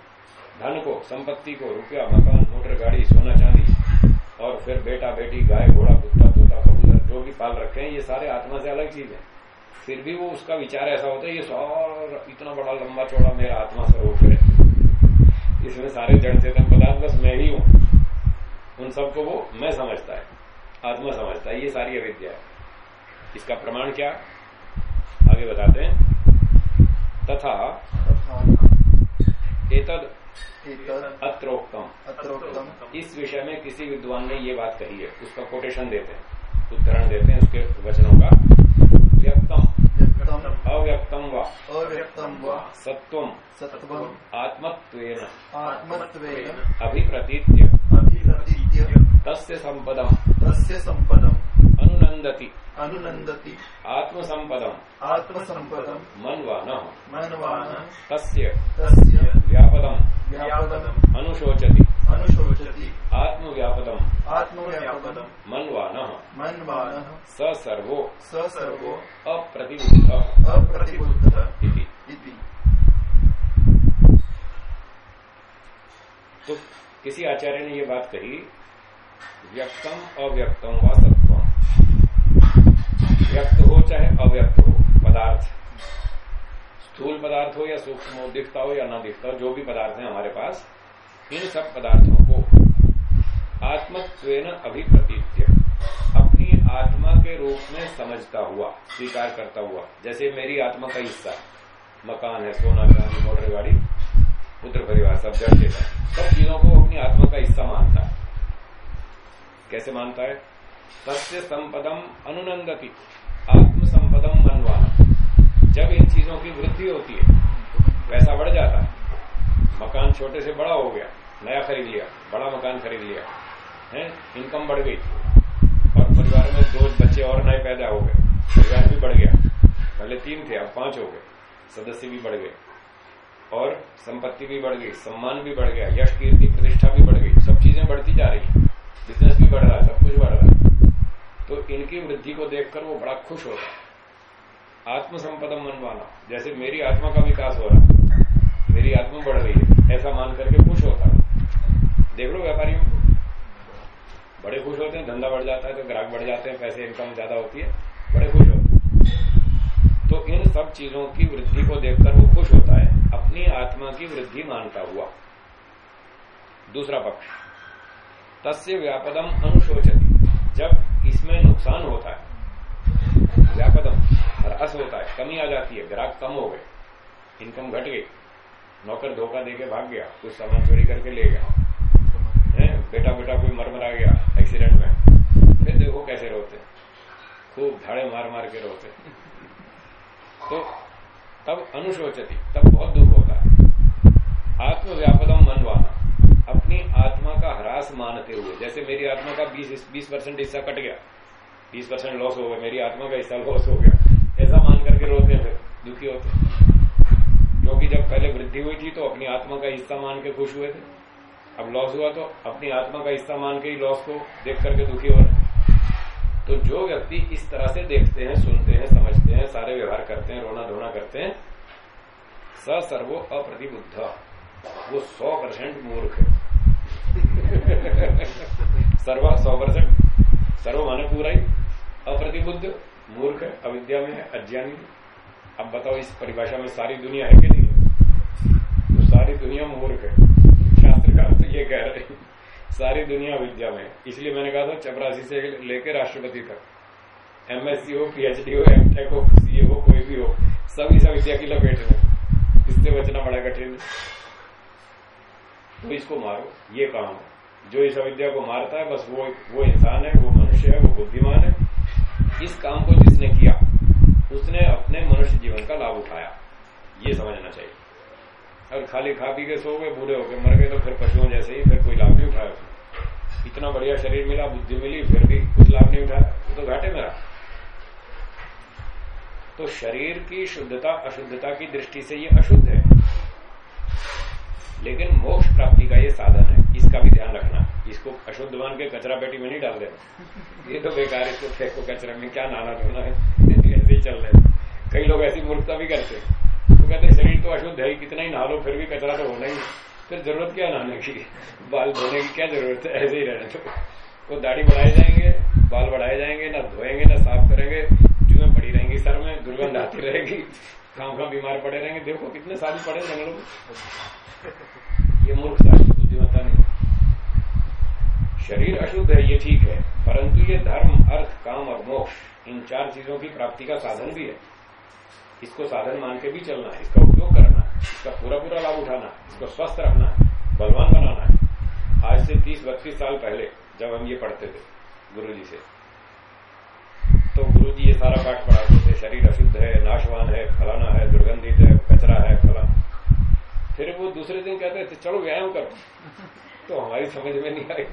धन को, संपत्ति को, रुपया, मकान, मोटर, गाड़ी, सोना, चांदी और फिर बेटा, बेटी, गाय, घोड़ा, कुत्ता, तोता, कबूतर, जो भी पाल रखे हैं, ये सारे आत्मा से अलग चीज़ है। फिर भी वो उसका विचार ऐसा होता है, ये सार, इतना बड़ा लंबा चौड़ा मेरा आत्मा स्वरूप है। इसमें सारे जड़ चेतन पदार्थ बस मैं ही हूँ। उन सबको वो मैं समझता है आत्मा समझता है ये सारी अविद्या है। इसका प्रमाण क्या? आगे बताते हैं। तथा एतद अत्रोक्तम। अत्रोक्तम। इस विषय में किसी विद्वान ने ये बात कही है उसका कोटेशन देते हैं उदाहरण देते हैं उसके वचनों का। व्यक्तम। अव्यक्तम व? अव्यक्तम व? सत्वम सत्वम आत्मत्वेन। आत्मत्वेन। अभिप्रतीत्य अभिप्रतीत्य। तस्य संपदम। तस्य संपदम। अनुनंदति अनुनंदति आत्मसंपदम। आत्मसंपदम। मनवान। मनवान। तस्य। तस्य। व्यापदम। व्यापदम। अनुशोचति। अनुशोचति। आत्मव्यापदम। आत्मव्यापदम। मनवान। मनवान। स सर्वो स सर्वो अप्रतिबुद्ध। अप्रतिबुद्ध। इति। इति। तो किसी आचार्य ने ये बात कही, व्यक्तम अव्यक्तम व सत्वम। व्यक्त हो चाहे अव्यक्त हो, पदार्थ। स्थूल पदार्थ हो या सूक्ष्म हो, दिखता हो या ना दिखता हो, जो भी पदार्थ है हमारे पास, इन सब पदार्थों को आत्मत्वेन अभिप्रतीत्य, अपनी आत्मा के रूप में समझता हुआ, स्वीकार करता हुआ। जैसे मेरी आत्मा का हिस्सा, मकान है, सोना, चांदी, मोटर गाड़ी पुत्र परिवार, सब जड़ देता है। सब चीज़ों को अपनी आत्मा का हिस्सा मानता है। कैसे मानता है? सत्य संपदम अनुनंदती आत्म संपदम मनवाना। जब इन चीज़ों की वृद्धि होती है, पैसा बढ़ जाता है, मकान छोटे से बड़ा हो गया, नया खरीद लिया, बड़ा मकान खरीद लिया, है इनकम बढ़ गई, और परिवार में दो बच्चे और नए पैदा हो गए, परिवार भी बढ़ गया। पहले तीन थे, अब पाँच हो गए, सदस्य भी बढ़ गए। और संपत्ति भी बढ़ गई, सम्मान भी बढ़ गया, यश, कीर्ति, प्रतिष्ठा भी बढ़ गई, सब चीज़ें बढ़ती जा रही है। बिज़नेस भी बढ़ रहा है, सब कुछ बढ़ रहा है। तो इनकी वृद्धि को देखकर वो बड़ा खुश है आत्मसंपदम मनवाना जैसे मेरी आत्मा का विकास हो रहा है, मेरी आत्मा बढ़ रही है, ऐसा मान करके खुश होता है। देख लो व्यापारियों को। बड़े खुश होते हैं, धंधा बढ़ जाता है तो ग्राहक बढ़ जाते हैं, पैसे इनकम ज़्यादा होती है, बड़े खुश तो इन सब चीज़ों की वृद्धि को देखकर वो खुश होता है। अपनी आत्मा की वृद्धि मानता हुआ। दूसरा पक्ष। तस्य व्यापदम अनुशोचती। जब इसमें नुकसान होता है, व्यापदम ह्रास होता है, कमी आ जाती है, ग्राहक कम हो गए इनकम घट गई, नौकर धोखा देके भाग गया, कुछ सामान चोरी करके ले गया, है बेटा बेटा कोई मर मरा गया एक्सीडेंट में, फिर देखो कैसे रोते खूब धाड़े मार मार के रोते तो तब अनुशोचती, तब बहुत दुख होता है। आत्मव्यापदम मनवाना। अपनी आत्मा का ह्रास मानते हुए, जैसे मेरी आत्मा का 20 बीस परसेंट हिस्सा कट गया 20 परसेंट लॉस हो गया, मेरी आत्मा का हिस्सा लॉस हो गया, ऐसा मान करके रोते हैं फिर, दुखी होते क्योंकि जब पहले वृद्धि हुई थी तो अपनी आत्मा का हिस्सा मान के खुश हुए थे। अब लॉस हुआ तो अपनी आत्मा का हिस्सा मान के ही लॉस को देख करके दुखी हो रहे तो जो व्यक्ति इस तरह से देखते हैं, सुनते हैं, समझते हैं, सारे व्यवहार करते हैं, रोना धोना करते हैं, स सर्वो अप्रतिबुद्ध। वो सौ परसेंट मूर्ख है। सर्व सौ परसेंट। सर्व माने पूरा ही। अप्रतिबुद्ध, मूर्ख है, अविद्या में है, अज्ञानी अब बताओ, इस परिभाषा में सारी दुनिया है कि नहीं? तो सारी दुनिया मूर्ख है शास्त्रकार तो ये कह रहे हैं सारी दुनिया विद्या में इसलिए मैंने कहा था, चपरासी से लेकर राष्ट्रपति तक। एमएससी हो पीएचडी हो एमटेक हो सीए हो कोई भी हो, सब इस विद्या की लपेट में। इससे बचना बड़ा कठिन तो इसको मारो, ये काम है। जो इस अविद्या को मारता है, बस वो वो इंसान है, वो मनुष्य है, वो बुद्धिमान है। इस काम को जिसने किया, उसने अपने मनुष्य जीवन का लाभ उठाया। ये समझना चाहिए। और खाली खा पी के सो गए, बूढ़े हो गए मर गए तो फिर पशुओं जैसे ही फिर कोई लाभ नहीं उठाया उसने। इतना बढ़िया शरीर मिला, बुद्धि मिली, फिर भी कुछ लाभ नहीं उठाया। तो घाटे में रहा। तो शरीर की शुद्धता, अशुद्धता की दृष्टि से ये अशुद्ध है। लेकिन मोक्ष प्राप्ति का ये साधन है। इसका भी ध्यान रखना। इसको अशुद्ध मान के कचरा पेटी में नहीं डाल देना। ये तो बेकार इसको फेंको कचरे में। क्या नाना धोना है। ऐसे ही चल रहे कई लोग ऐसी मूर्खता भी करते हैं। कहते शरीर तो अशुद्ध है कितना ही नहा फिर भी कचरा तो होना ही फिर ज़रूरत क्या नहाने की? बाल धोने की क्या ज़रूरत है? ऐसे ही रहने तो वो दाढ़ी बढ़ाए जाएँगे, बाल बढ़ाए जाएँगे, ना धोएँगे, ना साफ़ करेंगे जुएँ पड़ी रहेंगी सर में, दुर्गंध आती रहेगी, खाम खाम बीमार पड़े रहेंगे। देखो कितने साल पड़े जंगलों में ये मूर्खता है बुद्धिमत्ता नहीं शरीर अशुद्ध है, ये ठीक है, परंतु ये धर्म, अर्थ, काम और मोक्ष, इन चार चीज़ों की प्राप्ति का साधन भी है। इसको साधन मान के भी चलना है, इसका उपयोग करना है, इसका पूरा पूरा लाभ उठाना है, इसको स्वस्थ रखना है, बलवान बनाना है। आज से तीस, बत्तीस साल पहले जब हम ये पढ़ते थे गुरु जी से तो गुरु जी ये सारा पाठ पढ़ाते थे, शरीर अशुद्ध है, नाशवान है, फलाना है, दुर्गंधित है, कचरा है, फलाना। फिर वो दूसरे दिन कहते थे, चलो व्यायाम करो। तो हमारी समझ में नहीं आई।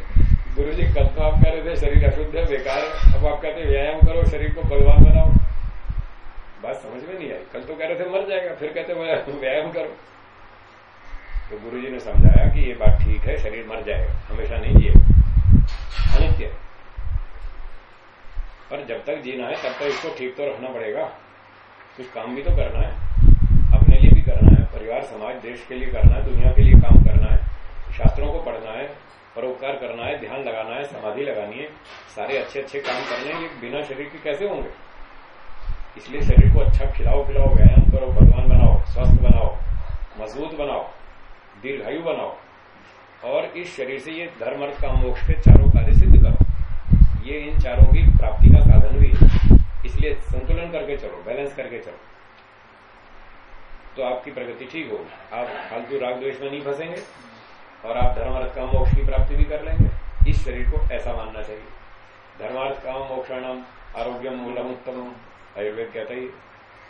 गुरु जी कल तो आप कह रहे थे, शरीर अशुद्ध है, बेकार है। अब आप कहते व्यायाम करो, शरीर को बलवान बनाओ। बात समझ में नहीं आई। कल तो कह रहे थे मर जाएगा, फिर कहते व्यायाम करो। तो गुरु जी ने समझाया कि ये बात ठीक है, शरीर मर जाएगा, हमेशा नहीं जिए अनित्य। पर जब तक जीना है, तब तक इसको ठीक तो रखना पड़ेगा। कुछ काम भी तो करना है। अपने लिए भी करना है, परिवार, समाज, देश के लिए करना है, दुनिया के लिए काम करना है, शास्त्रों को पढ़ना है, परोपकार करना है, ध्यान लगाना है, समाधि लगानी है। सारे अच्छे अच्छे काम करने बिना शरीर के कैसे होंगे? इसलिए शरीर को अच्छा खिलाओ, पिलाओ, व्यायाम करो भगवान बनाओ, स्वस्थ बनाओ, मज़बूत बनाओ, दीर्घायु बनाओ, और इस शरीर से ये धर्म, अर्थ, काम, मोक्ष के चारों कार्य सिद्ध करो। ये इन चारों की प्राप्ति का साधन भी है। इसलिए संतुलन करके चलो बैलेंस करके चलो। तो आपकी प्रगति ठीक होगी। आप फालतू राग द्वेष में नहीं फंसेंगे और आप धर्मार्थ काम, मोक्ष की प्राप्ति भी कर लेंगे। इस शरीर को ऐसा मानना चाहिए। धर्मार्थ काम, मोक्षाणाम, आरोग्यम, मूलम उत्तम आयुर्वेद कहता ही,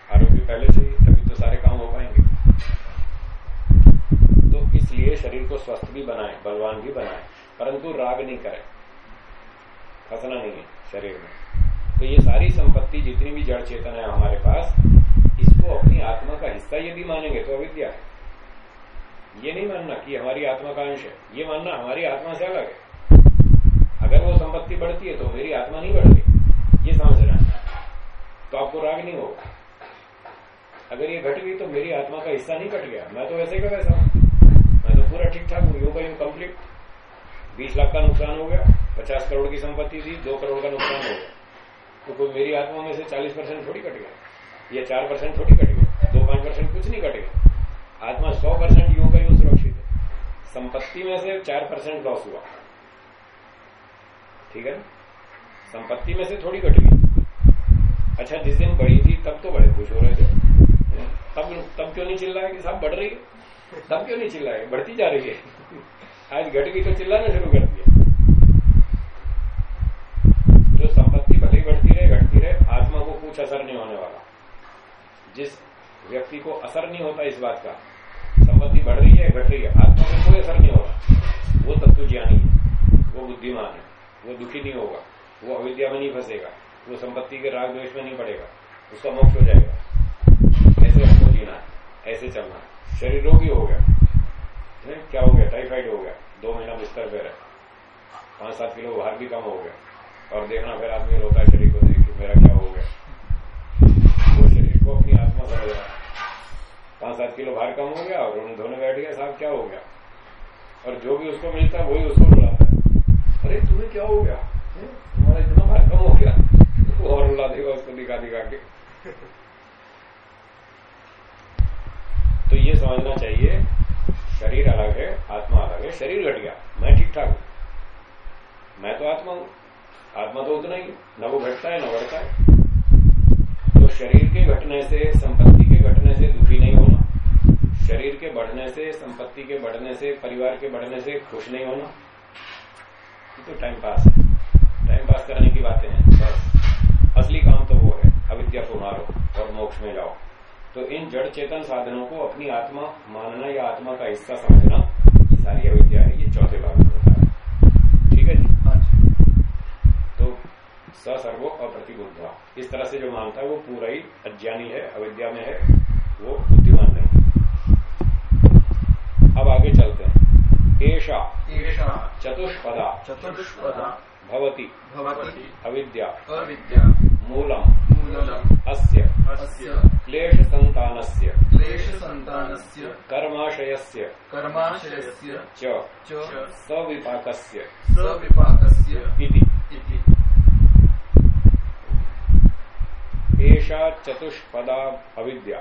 आरोग्य पहले चाहिए तभी तो सारे काम हो पाएँगे। तो इसलिए शरीर को स्वस्थ भी बनाए, बलवान भी बनाए, परंतु राग नहीं करें। फंसना नहीं है शरीर में। तो ये सारी संपत्ति जितनी भी जड़ चेतन है हमारे पास, इसको अपनी आत्मा का हिस्सा यदि मानेंगे तो अविद्या है। ये नहीं मानना कि हमारी आत्मा का अंश है, ये मानना हमारी आत्मा से अलग है। अगर वो संपत्ति बढ़ती है तो मेरी आत्मा नहीं बढ़ती। ये समझना तो आपको राग नहीं होगा। अगर ये घट गई तो मेरी आत्मा का हिस्सा नहीं कट गया। मैं तो वैसे का वैसा हूँ? मैं तो पूरा ठीक ठाक हूँ। यूँ का यूँ कंप्लीट बीस लाख का नुकसान हो गया, पचास करोड़ की संपत्ति थी, दो करोड़ का नुकसान हो गया। तो कोई मेरी आत्मा में से चालीस परसेंट थोड़ी कट गया, या चार परसेंट थोड़ी कट गया दो पाँच परसेंट कुछ नहीं कट गया। आत्मा सौ परसेंट योग सुरक्षित है। संपत्ति में से चार परसेंट लॉस हुआ। ठीक है संपत्ति में से थोड़ी कट गई। अच्छा जिस दिन बढ़ी थी, तब तो बड़े खुश हो रहे थे। तब तब क्यों नहीं चिल्ला है कि साहब, बढ़ रही है? तब क्यों नहीं चिल्ला है बढ़ती जा रही है। आज घट गई तो चिल्लाना शुरू कर दिया। जो संपत्ति भले बढ़ती रहे, घटती रहे, आत्मा को कुछ असर नहीं होने वाला। जिस व्यक्ति को असर नहीं होता इस बात का, संपत्ति बढ़ रही है, घट रही है, आत्मा को कोई असर नहीं होगा। वो तत्व ज्ञानी है, वो बुद्धिमान है, वो दुखी नहीं होगा, वो अविद्या में नहीं फंसेगा। वो संपत्ति के राग द्वेष में नहीं पड़ेगा, उसका मोक्ष हो जाएगा। ऐसे हमको जीना है, ऐसे चलना है। शरीर रोगी हो गया, है? क्या हो गया? टाइफाइड हो गया, दो महीना बिस्तर पे रहे। पाँच सात किलो भार भी कम हो गया। और देखना फिर आदमी रोता है शरीर को, देख के मेरा क्या हो गया। वो शरीर को अपनी आत्मा समझ रहा पाँच सात किलो भार कम हो गया और उन्हें धोने बैठ गया, साहब क्या हो गया? और जो भी उसको मिलता है, वही उसको रुलाता है। अरे तुम्हें क्या हो गया? तुम्हारा इतना भार कम हो गया। और रुला देगा उसको दिखा दिखा के। तो ये समझना चाहिए, शरीर अलग है, आत्मा अलग है, शरीर घट गया मैं ठीक ठाक हूँ। मैं तो आत्मा हूँ, आत्मा तो उतना ही न वो घटता है, न बढ़ता है। तो शरीर के घटने से, संपत्ति के घटने से दुखी नहीं होना, शरीर के बढ़ने से, संपत्ति के बढ़ने से, परिवार के बढ़ने से खुश नहीं होना। तो टाइम पास टाइम पास करने की बातें हैं, बस। असली काम तो वो है अविद्या को मारो और मोक्ष में जाओ। तो इन जड़ चेतन साधनों को अपनी आत्मा मानना या आत्मा का हिस्सा समझना ये सारी अविद्या है ये चौथे भाग में होता है। ठीक है जी? हाँ तो सर्वो अप्रतिबुद्धा इस तरह से जो मानता है वो पूरा ही अज्ञानी है अविद्या में है वो बुद्धिमान नहीं। अब आगे चलते हैं। एषा। एषा। चतुष्पदा। चतुष्पदा। भवति। अविद्या। अविद्या। मूलम। मूलम्। अस्य। अस्य। क्लेश संतानस्य क्लेशसन्तानस्य। कर्माशयस्य। कर्माशयस्य। च। च। सविपाकस्य। सविपाकस्य। इति। इति। एषा चतुष्पदा अविद्या।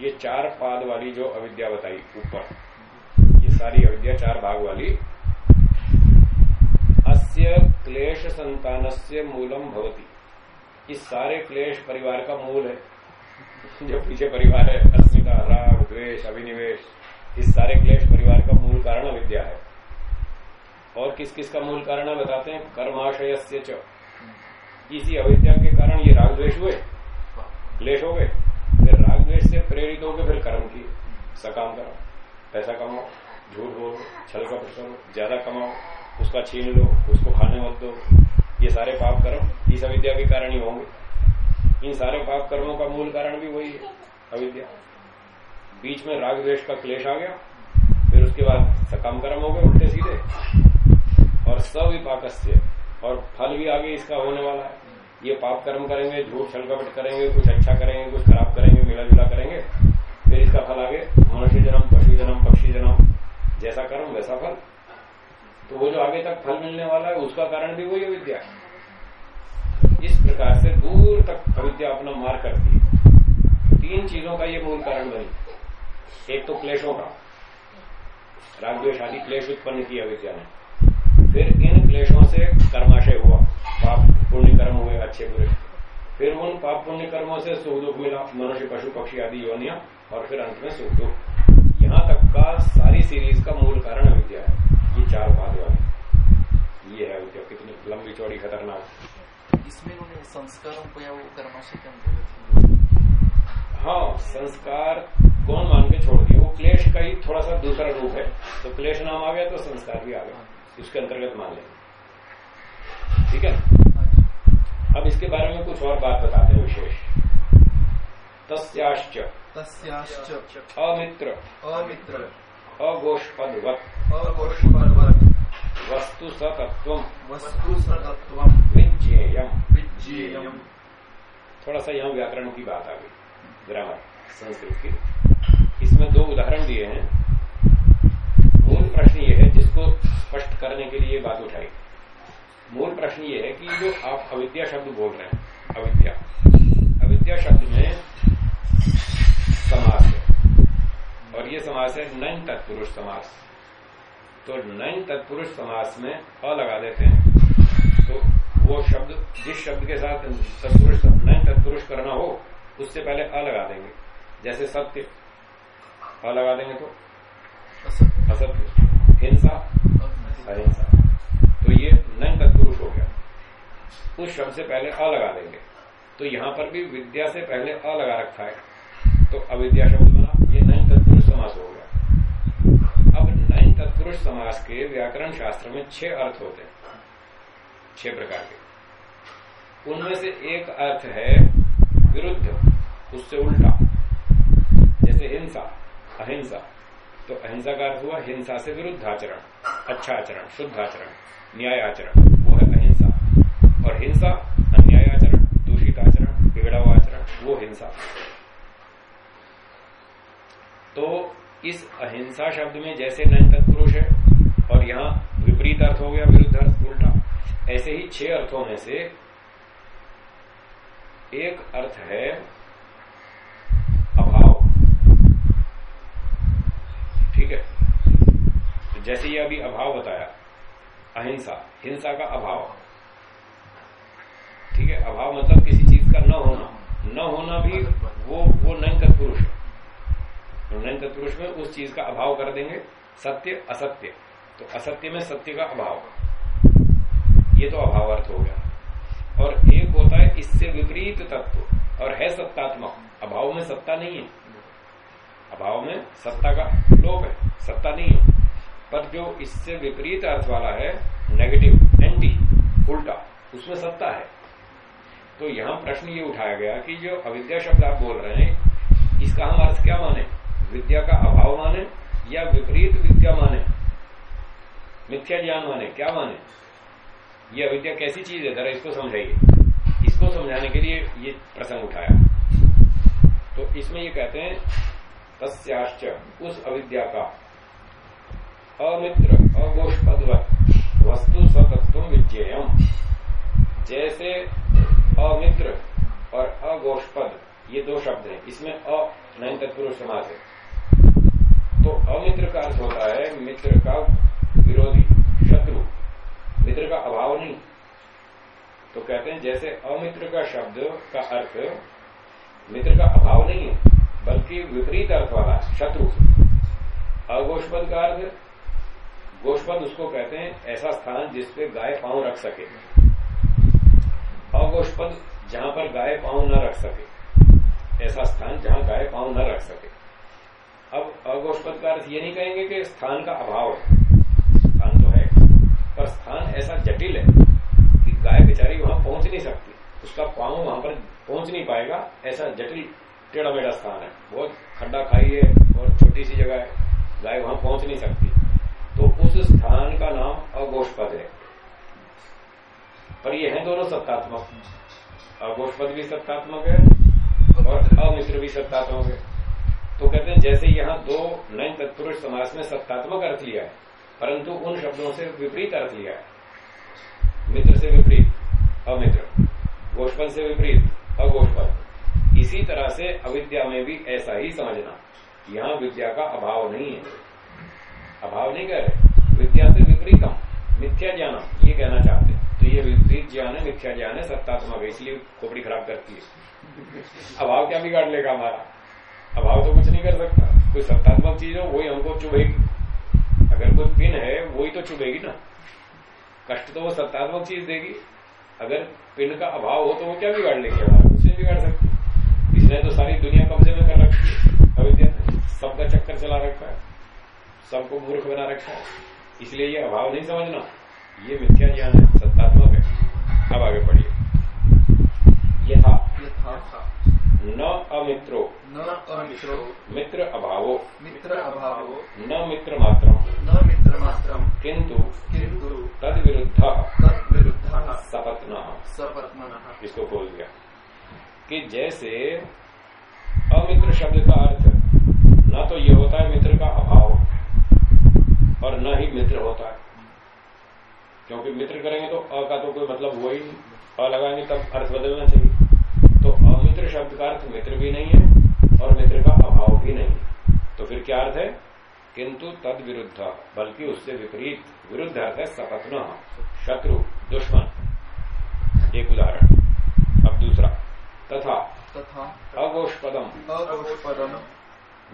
ये चार पाद वाली जो अविद्या बताई ऊपर। ये सारी अविद्या चार भाग वाली क्लेश से मूलम भवती। इस सारे क्लेश परिवार का मूल है। जो पीछे परिवार है, अस्मिता, राग, द्वेष, अभिनिवेश, इस सारे क्लेश परिवार का मूल कारण अविद्या है। और किस किस का मूल कारण बताते हैं? कर्माशय च। इसी अविद्या के कारण ये राग द्वेष हुए, क्लेश हो गए, फिर राग द्वेष से प्रेरित होकर फिर कर्म किए। सकाम करो, पैसा कमाओ, झूठ बोलो, छल कपट करो ज़्यादा कमाओ उसका छीन लो, उसको खाने मत दो। ये सारे पाप कर्म इस अविद्या के कारण ही होंगे। इन सारे पाप कर्मों का मूल कारण भी वही है, अविद्या। बीच में राग द्वेष का क्लेश आ गया, फिर उसके बाद सकाम कर्म हो गए उल्टे सीधे। और सविपाकस्य, और फल भी आगे इसका होने वाला है। ये पाप कर्म करेंगे, झूठ छल कपट करेंगे, कुछ अच्छा करेंगे, कुछ खराब करेंगे मिला जुला करेंगे, फिर इसका फल आगे, मनुष्य जन्म, पशु जन्म, पक्षी जन्म। जैसा कर्म, वैसा फल। तो वो जो आगे तक फल मिलने वाला है, उसका कारण भी वही अविद्या इस प्रकार से दूर तक अविद्या अपना मार करती है। तीन चीज़ों का ये मूल कारण बनी। एक तो क्लेशों का। राग क्लेश उत्पन्न किया अविद्या ने। फिर इन क्लेशों से कर्माशय हुआ। पाप पुण्य कर्म हुए, अच्छे बुरे। फिर उन पाप पुण्य कर्मों से सुख दुख मिला। मनुष्य, पशु, पक्षी आदि, योनिया, और फिर अंत में सुख दुख। यहाँ तक का सारी सीरीज़ का मूल कारण अविद्या है। चार भाग वाली ये है अविद्या कितनी लंबी चौड़ी खतरनाक। इसमें उन्होंने संस्कारों को या वो कर्माशय के अंतर्गत हाँ संस्कार कौन मान के छोड़ दिया वो क्लेश का ही थोड़ा सा दूसरा रूप है। तो क्लेश नाम आ गया तो संस्कार भी आ गया। इसके अंतर्गत मान लेंगे ठीक है? हाँ अब इसके बारे में कुछ और बात बताते हैं विशेष। तस्याश्च। तस्याश्च। अमित्र। अमित्र। अगोष्पदवत अगोष्पदवत् वस्तु वस्तु सतत्वम् विज्ञेयम। विज्ञेयम्। थोड़ा सा यहाँ व्याकरण की बात आ गई। ग्रामर संस्कृत की। इसमें दो उदाहरण दिए हैं। मूल प्रश्न ये है जिसको स्पष्ट करने के लिए बात उठाई। मूल प्रश्न ये है कि जो आप अविद्या शब्द बोल रहे हैं अविद्या। अविद्या शब्द में समाज है। और ये समास है नैन तत्पुरुष समास। तो नैन तत्पुरुष समास में अ लगा देते हैं। तो वो शब्द जिस शब्द के साथ तत्पुरुष नैन तत्पुरुष करना हो उससे पहले अ लगा देंगे। जैसे सत्य। अ लगा देंगे तो? असत्य। हिंसा? अहिंसा। तो ये नैन तत्पुरुष हो गया। उस शब्द से पहले अ लगा देंगे। तो यहाँ पर भी विद्या से पहले अ लगा रखा है। तो अविद्या शब्द बना ये नैन तत्पुरुष समास हो गया। अब नैन तत्पुरुष समास के व्याकरण शास्त्र में छह अर्थ होते हैं। छह प्रकार के। उनमें से एक अर्थ है विरुद्ध, उससे उल्टा। जैसे हिंसा, अहिंसा। तो अहिंसा का अर्थ हुआ हिंसा से विरुद्ध आचरण अच्छा आचरण शुद्ध आचरण न्याय आचरण वो है अहिंसा। और हिंसा अन्याय आचरण दूषित आचरण बिगड़ा हुआ आचरण वो हिंसा। तो इस अहिंसा शब्द में जैसे नैन तत्पुरुष है, और यहाँ विपरीत अर्थ हो गया, विरुद्ध अर्थ, उल्टा। ऐसे ही छह अर्थों में से एक अर्थ है अभाव। ठीक है? तो जैसे ये अभी अभाव बताया, अहिंसा, हिंसा का अभाव। ठीक है? अभाव मतलब किसी चीज़ का न होना। न होना भी वो वो नैन तत्पुरुष है। नैन तत्पुरुष में उस चीज़ का अभाव कर देंगे, सत्य, असत्य। तो असत्य में सत्य का अभाव। ये तो अभाव अर्थ हो गया। और एक होता है इससे विपरीत तत्व, और है सत्तात्मक अभाव में सत्ता नहीं है। अभाव में सत्ता का लोप है। सत्ता नहीं है। पर जो इससे विपरीत अर्थ वाला है नेगेटिव एंटी उल्टा, उसमें सत्ता है। तो यहाँ प्रश्न ये उठाया गया कि जो अविद्या शब्द आप बोल रहे हैं, इसका हम अर्थ क्या माने? विद्या का अभाव माने या विपरीत विद्या माने? मिथ्या ज्ञान माने, क्या माने? ये अविद्या कैसी चीज़ है? जरा इसको समझाइए। इसको समझाने के लिए ये प्रसंग उठाया। तो इसमें ये कहते हैं, तस्याश्च, उस अविद्या का। अमित्र अगोष्पदवत वस्तु सतत्व विज्ञेयम। जैसे अमित्र और अगोष्पद ये दो शब्द हैं। इसमें अ, नैन तत्पुरुष समास है। तो अमित्र का अर्थ होता है मित्र का विरोधी, शत्रु। मित्र का अभाव नहीं। तो कहते हैं जैसे अमित्र का शब्द का अर्थ मित्र का अभाव नहीं है, बल्कि विपरीत अर्थ वाला शत्रु। अगोष्पद का अर्थ गोष्पद उसको कहते हैं ऐसा स्थान जिसपे गाय पाँव रख सके। अगोष्पद जहाँ पर गाय पाँव न रख सके, ऐसा स्थान जहाँ गाय पाँव न रख सके। अब अगोष्पद का अर्थ ये नहीं कहेंगे कि स्थान का अभाव है। स्थान तो है, पर स्थान ऐसा जटिल है कि गाय बेचारी वहाँ पहुँच नहीं सकती। उसका पाँव वहाँ पर पहुँच नहीं पाएगा, ऐसा जटिल टेढ़ा मेढ़ा स्थान है। बहुत खड्डा खाई है और छोटी सी जगह है। गाय वहाँ पहुँच नहीं सकती। तो उस स्थान का नाम अगोष्पद है। पर ये है दोनों सत्तात्मक। अगोष्पद भी सत्तात्मक है और अमित्र भी सत्तात्मक है। तो कहते हैं, जैसे यहाँ दो नए तत्पुरुष समास में सत्तात्मक अर्थ लिया है, परंतु उन शब्दों से विपरीत अर्थ लिया है। मित्र से विपरीत, अमित्र। गोष्पद से विपरीत अगोष्पद इसी तरह से अविद्या में भी ऐसा ही समझना। यहाँ विद्या का अभाव नहीं है। अभाव नहीं कह विद्या से विपरीतम, मिथ्या ज्ञान, ये कहना चाहते हैं। तो ये विपरीत ज्ञान है, मिथ्या ज्ञान है, सत्तात्मक इसलिए खोपड़ी खराब करती है। अभाव क्या बिगाड़ लेगा हमारा? अभाव तो कुछ नहीं कर सकता। कोई सत्तात्मक चीज़ हो, वही हमको चुभेगी। अगर कोई पिन है, वही तो चुभेगी ना। कष्ट तो वो सत्तात्मक चीज़ देगी। अगर पिन का अभाव हो तो वो क्या बिगाड़ लेगी? हमारा कुछ नहीं बिगाड़ सकती। इसने तो सारी दुनिया कब्जे में कर रखी है। अविद्या सबका चक्कर चला रखा है। सबको मूर्ख बना रखा है। इसलिए ये अभाव नहीं समझना। ये मिथ्या ज्ञान है, सत्तात्मक है। अब आगे पढ़िए। यथा। यथा। न अमित्रो। न अमित्रो। मित्र अभावो। मित्र अभावो। न मित्र मात्र न मित्रमात्रम्। किंतु किन्तु तद विरुद्ध तद्विरुद्धः सपत्न। सपत्मनः इसको खोल दिया। कि जैसे अमित्र शब्द का अर्थ न तो ये होता है मित्र का अभाव और न ही मित्र होता है। क्योंकि मित्र करेंगे तो अ का तो कोई मतलब हुआ ही नहीं। अ लगाएँगे तब अर्थ बदलना चाहिए। अमित्र शब्द का अर्थ मित्र भी नहीं है और मित्र का अभाव भी नहीं है। तो फिर क्या अर्थ है? किंतु तद विरुद्ध बल्कि उससे विपरीत विरुद्ध अर्थ है सपत्न शत्रु दुश्मन। एक उदाहरण। अब दूसरा। तथा। तथा। अगोष्पदम। अगोष्पदम्।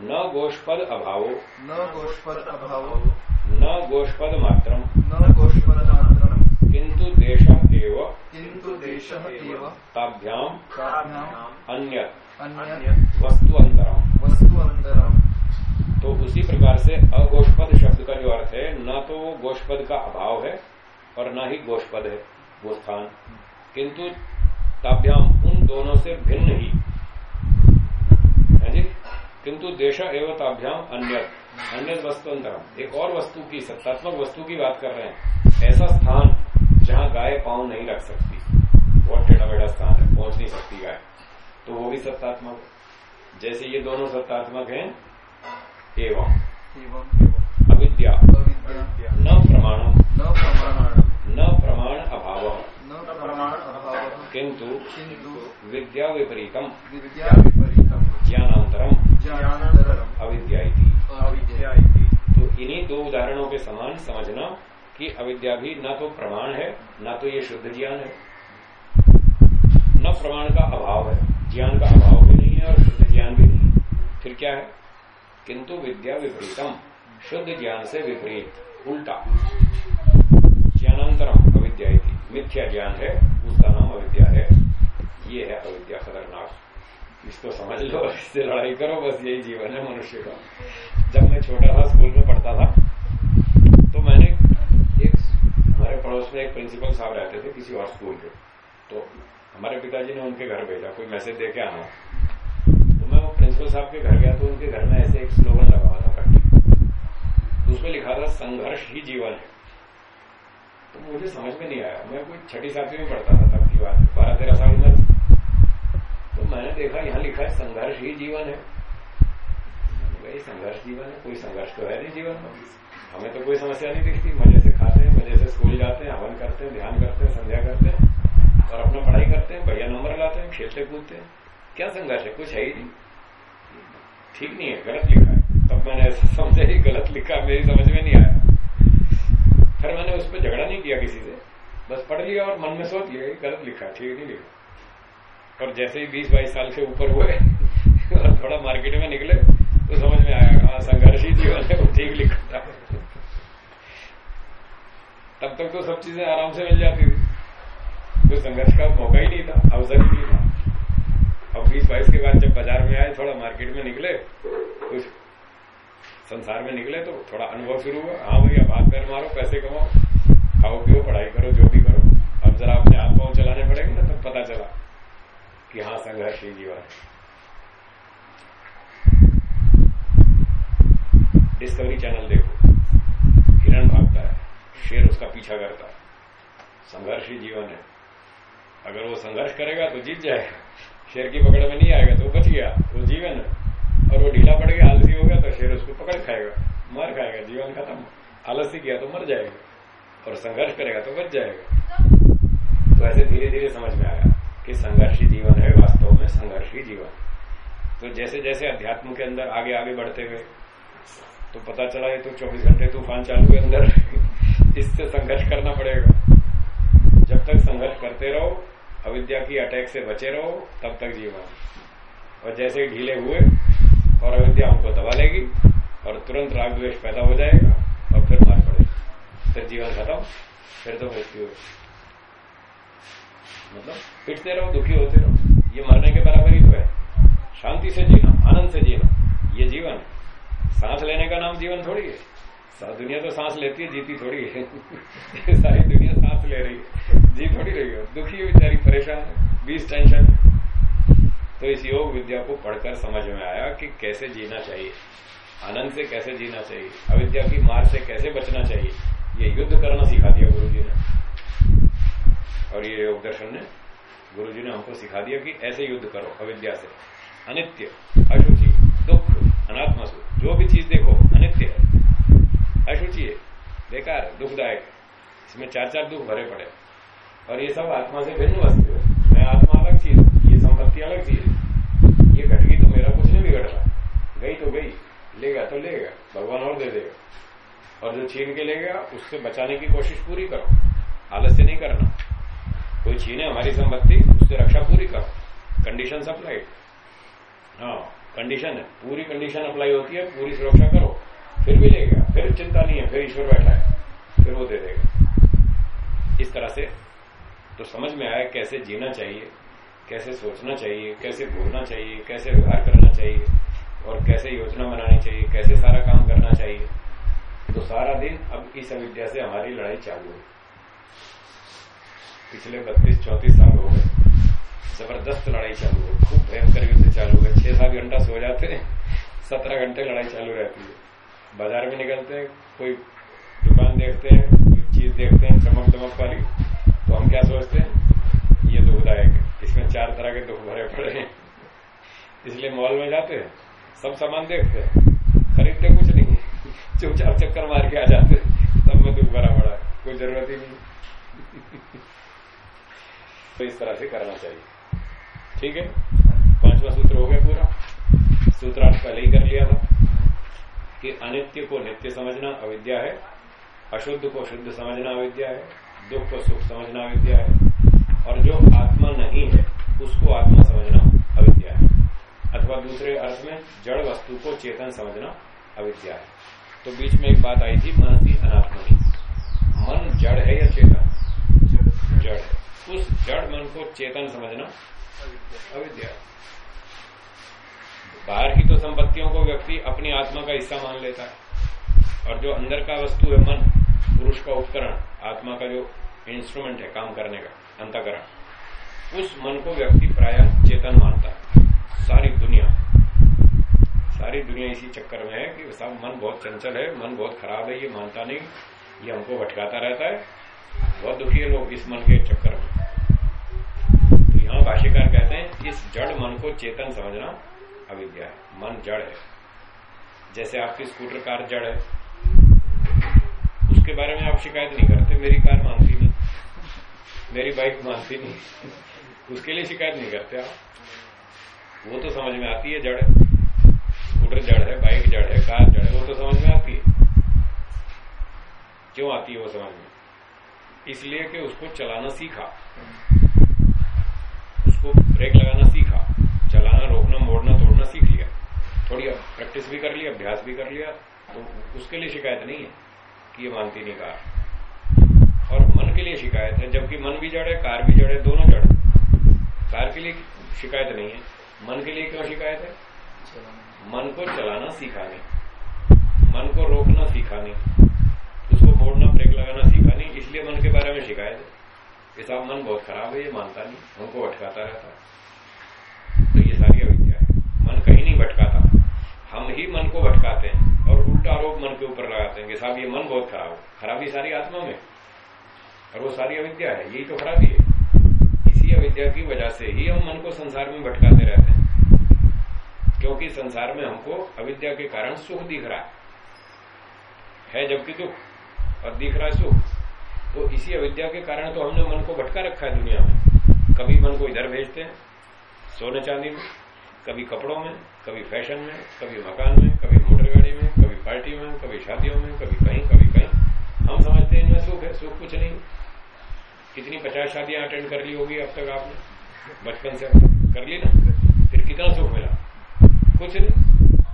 न गोष्पद अभावो। न गोष्पद अभावो। न गोष्पद मात्रम। न गोष्पदमात्रम् किंतु देश एव किन्तु ताभ्याम ताभ्याम् अन्य वस्तु अंतरम वस्तु तो उसी प्रकार से अगोष्पद शब्द का जो अर्थ है न तो वो गोष्पद का अभाव है और न ही गोष्पद है वो स्थान। किंतु ताभ्याम उन दोनों से भिन्न ही। है जी? किंतु देश एवं ताभ्याम अन्य अन्य वस्तु अंतरम एक और वस्तु की सत्तात्मक वस्तु की बात कर रहे हैं। ऐसा स्थान जहाँ गाय पाँव नहीं रख सकती। बहुत टेढ़ा बेढ़ा स्थान है पहुँच नहीं सकती गाय। तो वो भी सत्तात्मक है। जैसे ये दोनों सत्तात्मक हैं एवं। अविद्या। न प्रमाणम। न प्रमाणान् न प्रमाण अभाव। न प्रमाण अभावः। किंतु विद्या विपरीतम। विद्याविपरीतम् ज्ञानांतरम ज्ञानान्तरम्। अविद्या अविद्या तो इन्हीं दो उदाहरणों के समान समझना कि अविद्या भी न तो प्रमाण है, न तो ये शुद्ध ज्ञान है। न प्रमाण का अभाव है, ज्ञान का अभाव भी नहीं है और शुद्ध ज्ञान भी नहीं फिर क्या है? किंतु विद्या विपरीतम, शुद्ध ज्ञान से विपरीत, उल्टा। ज्ञानांतरम अविद्या मिथ्या ज्ञान है, उसका नाम अविद्या है, ये है अविद्या खतरनाक। इसको समझ लो, इससे लड़ाई करो, बस यही जीवन है मनुष्य का। जब मैं छोटा था, स्कूल में पढ़ता था हमारे पड़ोस में एक प्रिंसिपल साहब रहते थे, किसी और स्कूल के। तो हमारे पिताजी ने उनके घर भेजा, कोई मैसेज दे के आना। तो मैं वो प्रिंसिपल साहब के घर गया तो उनके घर में ऐसे एक स्लोगन लगा हुआ था तो उसमें लिखा था, संघर्ष ही जीवन है। तो मुझे समझ में नहीं आया। मैं कोई छठी सातवीं में पढ़ता था, तब की बात बारह, तेरह साल उम्र तो मैंने देखा, यहाँ लिखा है, संघर्ष ही जीवन है। संघर्ष जीवन है, कोई संघर्ष तो है नहीं जीवन में। हमें तो कोई समस्या नहीं दिखती। मज़े से खाते हैं, मज़े से स्कूल जाते हैं, हवन करते हैं, ध्यान करते हैं, संध्या करते हैं, और अपना पढ़ाई करते हैं, बढ़िया नंबर लाते हैं, खेलते कूदते हैं। क्या संघर्ष है? कुछ है ही नहीं। ठीक नहीं है, गलत लिखा है। तब मैंने समझा ही गलत लिखा, मेरी समझ में नहीं आया। फिर मैंने उस पर झगड़ा नहीं किया किसी से। बस पढ़ लिया और मन में सोच लिया गलत लिखा ठीक नहीं लिखा। और जैसे ही बीस बाईस साल से ऊपर हुए, और थोड़ा मार्केट में निकले तो समझ में आया हाँ संघर्ष ही जीवन है, वो ठीक लिखा था। तब तक तो सब चीज़ें आराम से मिल जाती थी। कोई संघर्ष का मौका ही नहीं था, अवसर ही नहीं था। अब बीस बाईस के बाद जब बाज़ार में आए, थोड़ा मार्केट में निकले, कुछ संसार में निकले तो थोड़ा अनुभव शुरू हुआ। हाँ अब हाथ पैर मारो, पैसे कमाओ, खाओ पियो, पढ़ाई करो, जो भी करो। अब जरा अपने हाथ पाँव चलाने पड़ेंगे ना, तब पता चला कि हाँ संघर्ष ही जीवन है। डिस्कवरी चैनल देखो हिरण भागता है। शेर उसका पीछा करता है। संघर्ष ही जीवन है। अगर वो संघर्ष करेगा तो जीत जाएगा। शेर की पकड़ में नहीं आएगा तो बच गया, वो जीवन है। और वो ढीला पड़ गया, आलसी हो गया तो शेर उसको पकड़ खाएगा, मार खाएगा, जीवन खत्म। आलसी किया तो मर जाएगा। और संघर्ष करेगा तो बच जाएगा। तो ऐसे धीरे धीरे समझ में आया कि संघर्ष ही जीवन है, वास्तव में संघर्ष ही जीवन। तो जैसे जैसे अध्यात्म के अंदर आगे आगे बढ़ते हुए तो पता चला ये तो चौबीस घंटे तूफ़ान चालू है अंदर इससे संघर्ष करना पड़ेगा। जब तक संघर्ष करते रहो, अविद्या की अटैक से बचे रहो, तब तक जीवन। और जैसे ही ढीले हुए, और अविद्या हमको दबा लेगी, और तुरंत राग द्वेष पैदा हो जाएगा, और फिर मार पड़ेगी। फिर जीवन खत्म, फिर तो मृत्यु मतलब पिटते रहो, दुखी होते रहो। ये मरने के बराबर ही तो है। शांति से जीना, आनंद से जीना, ये जीवन सांस लेने का नाम जीवन थोड़ी है। दुनिया तो सांस लेती है, जीती थोड़ी है। सारी दुनिया सांस ले रही है। जी थोड़ी रही है। दुखी है बेचारी, परेशान है। बीस टेंशन तो इस योग विद्या को पढ़कर समझ में आया कि कैसे जीना चाहिए। आनंद से कैसे जीना चाहिए? अविद्या की मार से कैसे बचना चाहिए? ये युद्ध करना सिखा दिया गुरु जी ने। और ये योग दर्शन ने गुरु जी ने हमको सिखा दिया कि ऐसे युद्ध करो, अविद्या से। अनित्य, अशुचि, दुख, अनात्मा जो भी चीज़ देखो, अनित्य है। अशुचि है। बेकार, दुखदायक। इसमें चार चार दुख भरे पड़े। और ये सब आत्मा से भिन्न वस्तु है। मैं आत्मा अलग चीज़ ये संपत्ति अलग चीज़ ये घट गई तो मेरा कुछ नहीं बिगड़ रहा। गई तो गई, लेगा तो लेगा, भगवान और दे देगा। और जो छीन के लेगा, उससे बचाने की कोशिश पूरी करो। आलस्य नहीं करना। कोई छीने हमारी संपत्ति, उससे रक्षा पूरी करो। कंडीशन अप्लाइड हाँ कंडीशन है। पूरी कंडीशन अप्लाई होती है, पूरी सुरक्षा करो। फिर भी लेगा, फिर चिंता है ईश्वर बैठा है, फिर वो दे देगा। इस तरह से तो समझ में आया कैसे जीना चाहिए, कैसे सोचना चाहिए, कैसे बोलना चाहिए, कैसे व्यवहार करना चाहिए, और कैसे योजना बनानी चाहिए, कैसे सारा काम करना चाहिए। तो सारा दिन अब इस अविद्या से हमारी लड़ाई चालू है। पिछले बत्तीस, चौतीस साल हो गए। ज़बरदस्त लड़ाई चालू है, खूब भयंकर युद्ध चालू है। छह सात घंटा सो जाते हैं, सत्रह घंटे लड़ाई चालू रहती है। बाज़ार में निकलते हैं, कोई दुकान देखते हैं चीज़ देखते हैं, चमक दमक वाली तो हम क्या सोचते हैं? ये दुखदायक है। इसमें चार तरह के दुख भरे पड़े हैं। इसलिए मॉल में जाते हैं, सब सामान देखते हैं, खरीदते कुछ नहीं है। चुपचाप चक्कर मार के आ जाते सब में दुख भरा पड़ा है, कोई ज़रूरत ही नहीं। तो इस तरह से करना चाहिए। ठीक है? पांचवा सूत्र हो गया पूरा। सूत्र सूत्रार्थ पहले ही कर लिया था कि अनित्य को नित्य समझना अविद्या है। अशुद्ध को शुद्ध समझना अविद्या है, दुख को सुख समझना अविद्या है, और जो आत्मा नहीं है, उसको आत्मा समझना अविद्या है। अथवा दूसरे अर्थ में, जड़ वस्तु को चेतन समझना अविद्या है। तो बीच में एक बात आई थी, मनसी अनात्मनी। मन जड़ है या चेतन? जड़ है। उस जड़ मन को चेतन समझना अविद्या बाहर की तो संपत्तियों को व्यक्ति अपनी आत्मा का हिस्सा मान लेता है, और जो अंदर का वस्तु है मन पुरुष का उपकरण, आत्मा का जो इंस्ट्रूमेंट है काम करने का, अंतकरण, उस मन को व्यक्ति प्राय चेतन मानता है। सारी दुनिया सारी दुनिया इसी चक्कर में है कि सब मन बहुत चंचल है, मन बहुत खराब है, ये मानता नहीं, ये हमको भटकाता रहता है। बहुत दुखी है लोग इस मन के चक्कर में। तो यहाँ भाष्यकार कहते हैं, इस जड़ मन को चेतन समझना अविद्या है। मन जड़ है। जैसे आपकी स्कूटर कार जड़ है उसके बारे में आप शिकायत नहीं करते, मेरी कार मानती नहीं। मेरी बाइक मानती नहीं। उसके लिए शिकायत नहीं करते आप। वो तो समझ में आती है, जड़ स्कूटर जड़ है, बाइक जड़ है, कार जड़ है, वो तो समझ में आती है। क्यों आती है वो समझ में? इसलिए कि उसको चलाना सीखा। उसको ब्रेक लगाना सीखा। चलाना, रोकना, मोड़ना, तोड़ना सीख लिया। थोड़ी प्रैक्टिस भी कर लिया अभ्यास भी कर लिया तो उसके लिए शिकायत नहीं है। ये मानती नहीं कार और मन के लिए शिकायत है, जबकि मन भी जड़ है, कार भी जड़ है, दोनों जड़ कार के लिए शिकायत नहीं है। मन के लिए क्यों शिकायत है? मन को चलाना सीखा नहीं मन को रोकना सीखा नहीं उसको मोड़ना, ब्रेक लगाना सीखा नहीं इसलिए मन के बारे में शिकायत है। कि साहब मन बहुत खराब है, ये मानता नहीं। हमको भटकाता रहता तो ये सारी अविद्या है। मन कहीं नहीं भटकाता। हम ही मन को भटकाते हैं। और उल्टा आरोप मन के ऊपर लगाते हैं कि साहब, ये मन बहुत खराब है। खराबी सारी आत्मा में। और वो सारी अविद्या है, यही तो खराबी है। इसी अविद्या की वजह से ही हम मन को संसार में भटकाते रहते हैं। क्योंकि संसार में हमको अविद्या के कारण सुख दिख रहा है। है जबकि दुख, और दिख रहा है सुख। तो इसी अविद्या के कारण तो हमने मन को भटका रखा है दुनिया में। कभी मन को इधर भेजते हैं, सोने चांदी में, कभी कपड़ों में, कभी फ़ैशन में, कभी मकान में, कभी मोटर में, कभी पार्टी में, कभी शादियों में, कभी कहीं कभी कहीं। हम समझते हैं इनमें सुख है, सुख कुछ नहीं। कितनी पचास शादियाँ अटेंड कर ली होगी अब तक आपने? बचपन से कर ली ना? फिर कितना सुख मिला? कुछ नहीं।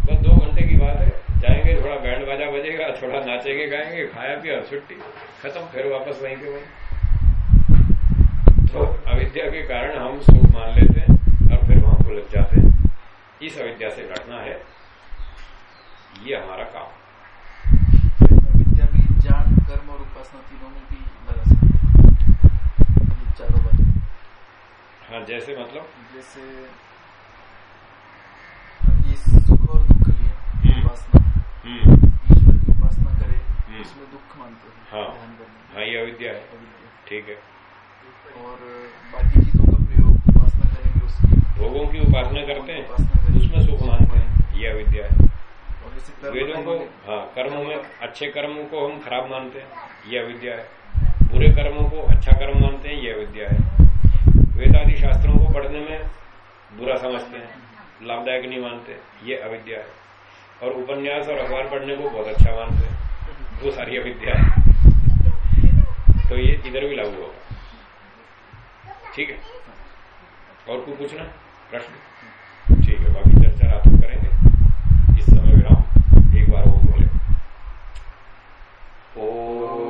बस दो घंटे की बात है। जाएँगे, थोड़ा बैंड बाजा बजेगा, थोड़ा नाचेंगे, गाएँगे, खाया पिया, छुट्टी। खत्म, फिर वापस वहीं के वहीं। तो अविद्या के कारण हम सुख मान लेते हैं और फिर वहाँ को लग जाते हैं। इस अविद्या से घटना है। ये हमारा काम विद्या ज्ञान कर्म और उपासना तीनों में भी लगा सकते हैं। चारों बात। हाँ जैसे मतलब? जैसे ये सुख और दुख लिए उपासना। हम्म। ईश्वर की उपासना करे हम्म। उसमें दुख मानते हैं हाँ। ध्यान करने हाँ ये अविद्या है। अविद्या। ठीक है। और बाकी चीज़ों का प्रयोग उपासना करेंगे उसकी। भोगों की उपासना करते हैं? उसमें सुख मानते हैं। ये अविद्या है। वेदों को हाँ कर्मों में अच्छे कर्मों को हम खराब मानते हैं ये अविद्या है। बुरे कर्मों को अच्छा कर्म मानते हैं ये अविद्या है। वेद आदि शास्त्रों को पढ़ने में बुरा समझते हैं लाभदायक नहीं मानते ये अविद्या है। और उपन्यास और अखबार पढ़ने को बहुत अच्छा मानते हैं वो सारी अविद्या है। तो ये इधर भी लागू होगा। ठीक है? और कोई पूछना? प्रश्न? ठीक है बाकी चर्चा रात में करेंगे। एक बार वो बोले ओ